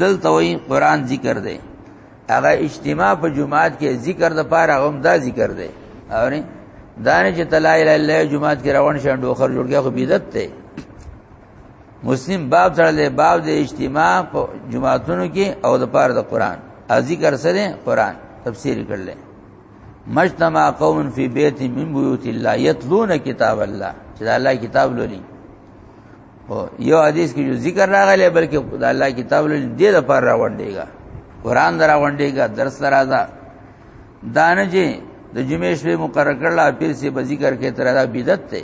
دل توي قران ذکر دی هغه اجتماع په جمعات کې ذکر د پاره هم دا ذکر دی او نه دانه چې تلا اله الله جمعات کې روان شې ډوخر جوړ کې خو بدعت دی مسلم باب تړلې باب د اجتماع په جمعاتونو کې او د پاره د قران ذکر سره قران تفسیر کړل مجتمع قوم فی بیت من بیوت الله یتلون کتاب الله چې دا الله کتاب لولي او یو حدیث کې جو ذکر راغلی بلکې دا الله کتاب لولي دې د پر راوړډيګا قران درا وړډيګا درس راځه دانه چې د جمعې شپې مقرر کړل پیر سي په ذکر کې تر دا بدعت ته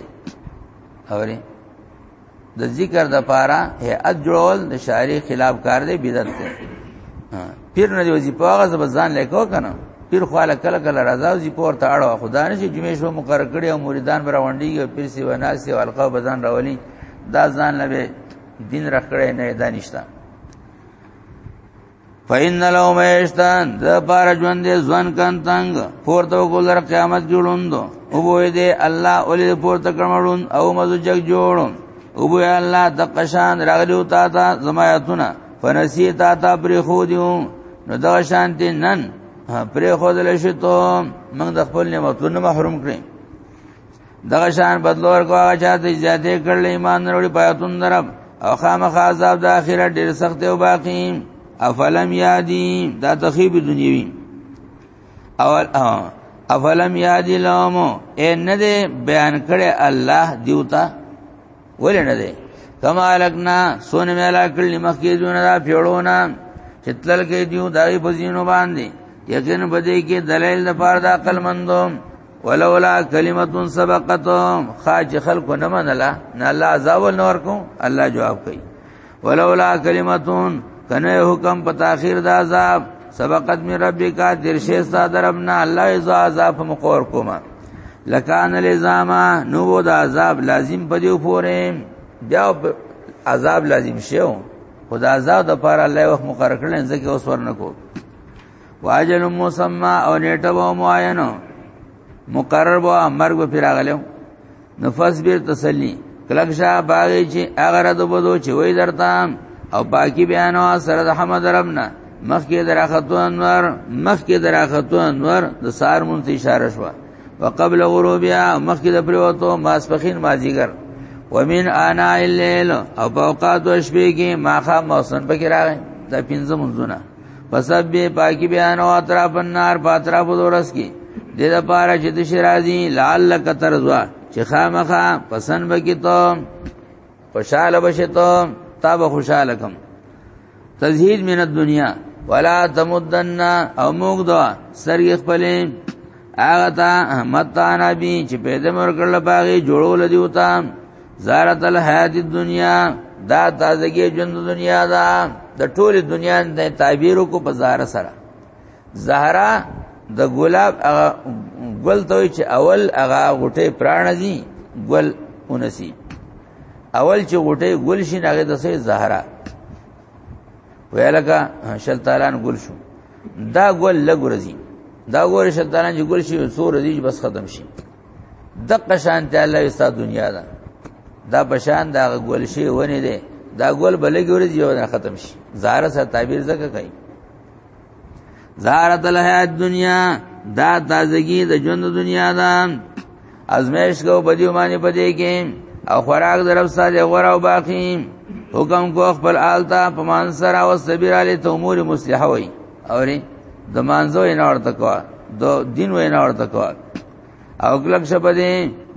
اوري د ذکر د پاره هيئت جوړول د شارع خلاف کار دی بدعت دی پیر نه دی وظیفه هغه ځان لیکو کنه پیر خواله کله کله راځه او زی پورته اړه خدا نه چې جمعې شو مقرر کړي او مریدان بر وندي او پیر سی وناسي او القا بزن راولي دا ځان لبه دین رخړې نه دانشتا فإن لو ميشتان د بار ژوند ځوان کان تنگ پورته وګولر قیامت جوړوندو او وې دې الله اولې پورته کړمړون او مزو جگ جوړون او وې الله د قشان راغلو تا تا زمایتونه فنسی تا تا پر خو دیو نو دا شانتی نن پر خو دل شتو موږ د خپل نعمتونو محروم کړی دغه شان بدلو ورکو هغه چاته زیاتې کړل ایمان وروړي پاتون درب او خامخ عذاب د اخرت ډیر سخت او باقی افلم یادی دا تخیب دنیوی اول افلم یادی لهم ان دې بیان کړي الله دیوتا ولې نه دی کما الکنا سونه ملا کړل مخکې دونه دا پیړونه چې تل کې دیو دای په زینو باندې یقین بده کې دلیل د پاره د عقل مندو ولولا کلمت سبقتهم خاج خلق نه منلا نه الله عذاب نور کو الله جواب کوي ولولا کلمتون کنه حکم په تاخير د عذاب سبقت من ربک درشه ساده ربنا الله اذا عذاب مقور کوما لکان لزاما نو د عذاب لازم پدیو پورې بیا عذاب لازم شیو خدا عذاب د پاره الله وخت مقرر کړل ځکه اوس ورنکو واجل مسمى او نیټه و معینو مقرر و مرګ به پیراغلو نفس بیر تسلی کلک شاه باغی چې هغه رد وبدو چې وای درته او باقی بیانو سره د حمد ربنا مخکې دراختو انوار مخکې دراختو انوار د سار مونږ اشاره شو وقبل غروبیا مخکې د پریوتو ماسپخین مازیګر ومن انا الليل او په اوقات شپې کې ماخه موسم پکې راغی دا پنځه منځونه فسب به پاکی بیان او اطراف النار په اطراف دورس کی د دې لپاره چې د شرازی لعلک ترزوا چې خامخا پسند بکی ته خوشاله بشی ته تا به خوشاله کم تزهید من الدنیا ولا تمدن او موږ دا سرګ خپلې هغه ته متا نبی چې پیدا مر کړل باغی جوړول دیوتا زارت الحیات الدنیا دا تازگی ژوند دنیا دا د ټول دنیا د تعبیر کو په زهره سره زهره د ګلاب هغه ګل ته چې اول هغه غټه پران دي ګل اونسی اول چې غټه ګل شي هغه د سه زهره ویلکه شلتالان ګل شو دا ګل لګورځي دا ګور شلتالان چې ګل شي سور دي بس ختم شي د قشان ته الله یستا دنیا دا دا بشان دا ګل شي ونی دی دا ګل بلګي ورځ یو نه ختم شي زاره سره تعبیر زکه کوي زارت الحیات دنیا دا تازگی د ژوند دنیا دا ازمیش کو بدیو معنی پدې کې او خوراک درف ساده غورا او باقی حکم کو خپل آلتا پمان سره او سبیر علی ته امور مصلحه وي اوري د مانزو یې نور تکوا د دین وې نور تکوا او کلک شپه دې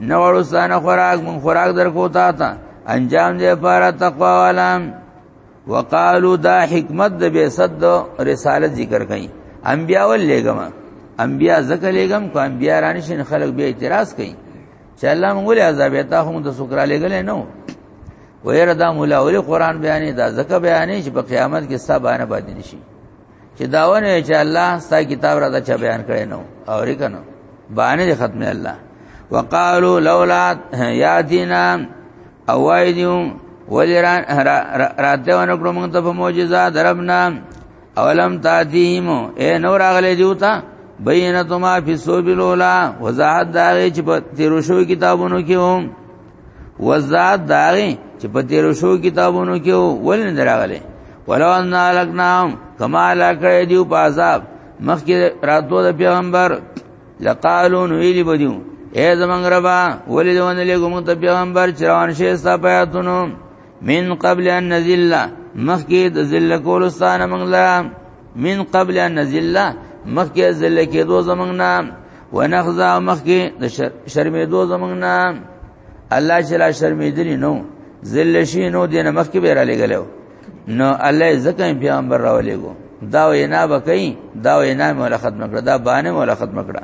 نوړو ستانه خوراک مون خوراک درکو تا ته انجام دې پارا تقوا والا وقالو دا حکمت د به صد رساله ذکر کړي انبیا ول لګم انبیا زکه لګم کو انبیا رانی شین خلک به اعتراض کړي چې الله موږ له عذاب ته هم د سکرا لګل نه ويره دا مولا ولي قران بیانې دا زکه بیانې چې په قیامت کې ستا باندې باندې نشي چې داونه چې الله ستا کتاب را دا چا بیان کړي نو او ریکنه باندې ختم الله وقالو لولا یاتینا اوایدیو ولران راته ونکړو موږ ته په معجزه دربنا اولم تاتیم اے نور اغلی دیوتا بینتما فی صوب الاولا وضاحت داغی چی پا تیروشو کتابونو کی هم وزاد داغي چې په تیر شو کتابونو کې ولې دراغله ولو ان لکنام کما لکړې دیو په عذاب مخکې راتلو د پیغمبر لقالون ویلی بدیو اے زمنګ ربا ولې دونه لګو مت پیغمبر چران شي ستا پیاتونو من قبل ان نزل مخکې د ذل کول ستانه موږ لا من قبل ان نزل مخکې ذل کې دو زمنګ نام ونخزا مخکې د شرمې دو زمنګ نام الله چې لا شرمې دلی نو ذل شي نو دین مخکې به را لګلو نو الله زکه پیغمبر راولېګو دا وینا وکي دا وینا مولا ختم کړه دا باندې مولا ختم کړه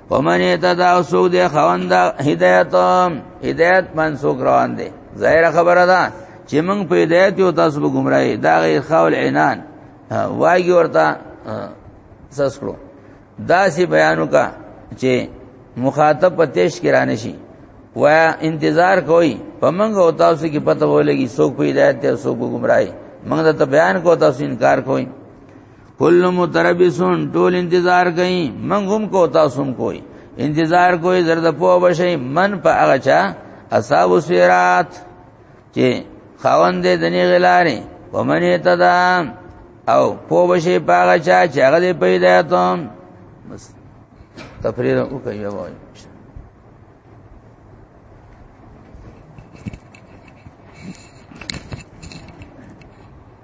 ومن اهتدى سوق دي خوند هدایت هدایت من سوق روان دي ظاهر خبره ده چې موږ په هدایت یو تاسو به گمراهي دا غي خول عینان واګي ورته سس کړو دا سی بیانو کا چې مخاطب په تیش کې رانه شي وایا انتظار کوي په موږ او تاسو کې پته ولګي څوک په هدایت ته څوک گمراهي موږ ته بیان کو تاسو انکار کوئ کل متربسون ټول انتظار کوي من هم کو تاسو هم کوي انتظار کوي زرد په وبشي من په هغه چا اصحاب سیرات چې خوند دې دني غلارې ومن تدا او په وبشي په هغه چا چې هغه دې پیدا ته بس تفریر وکړي وایي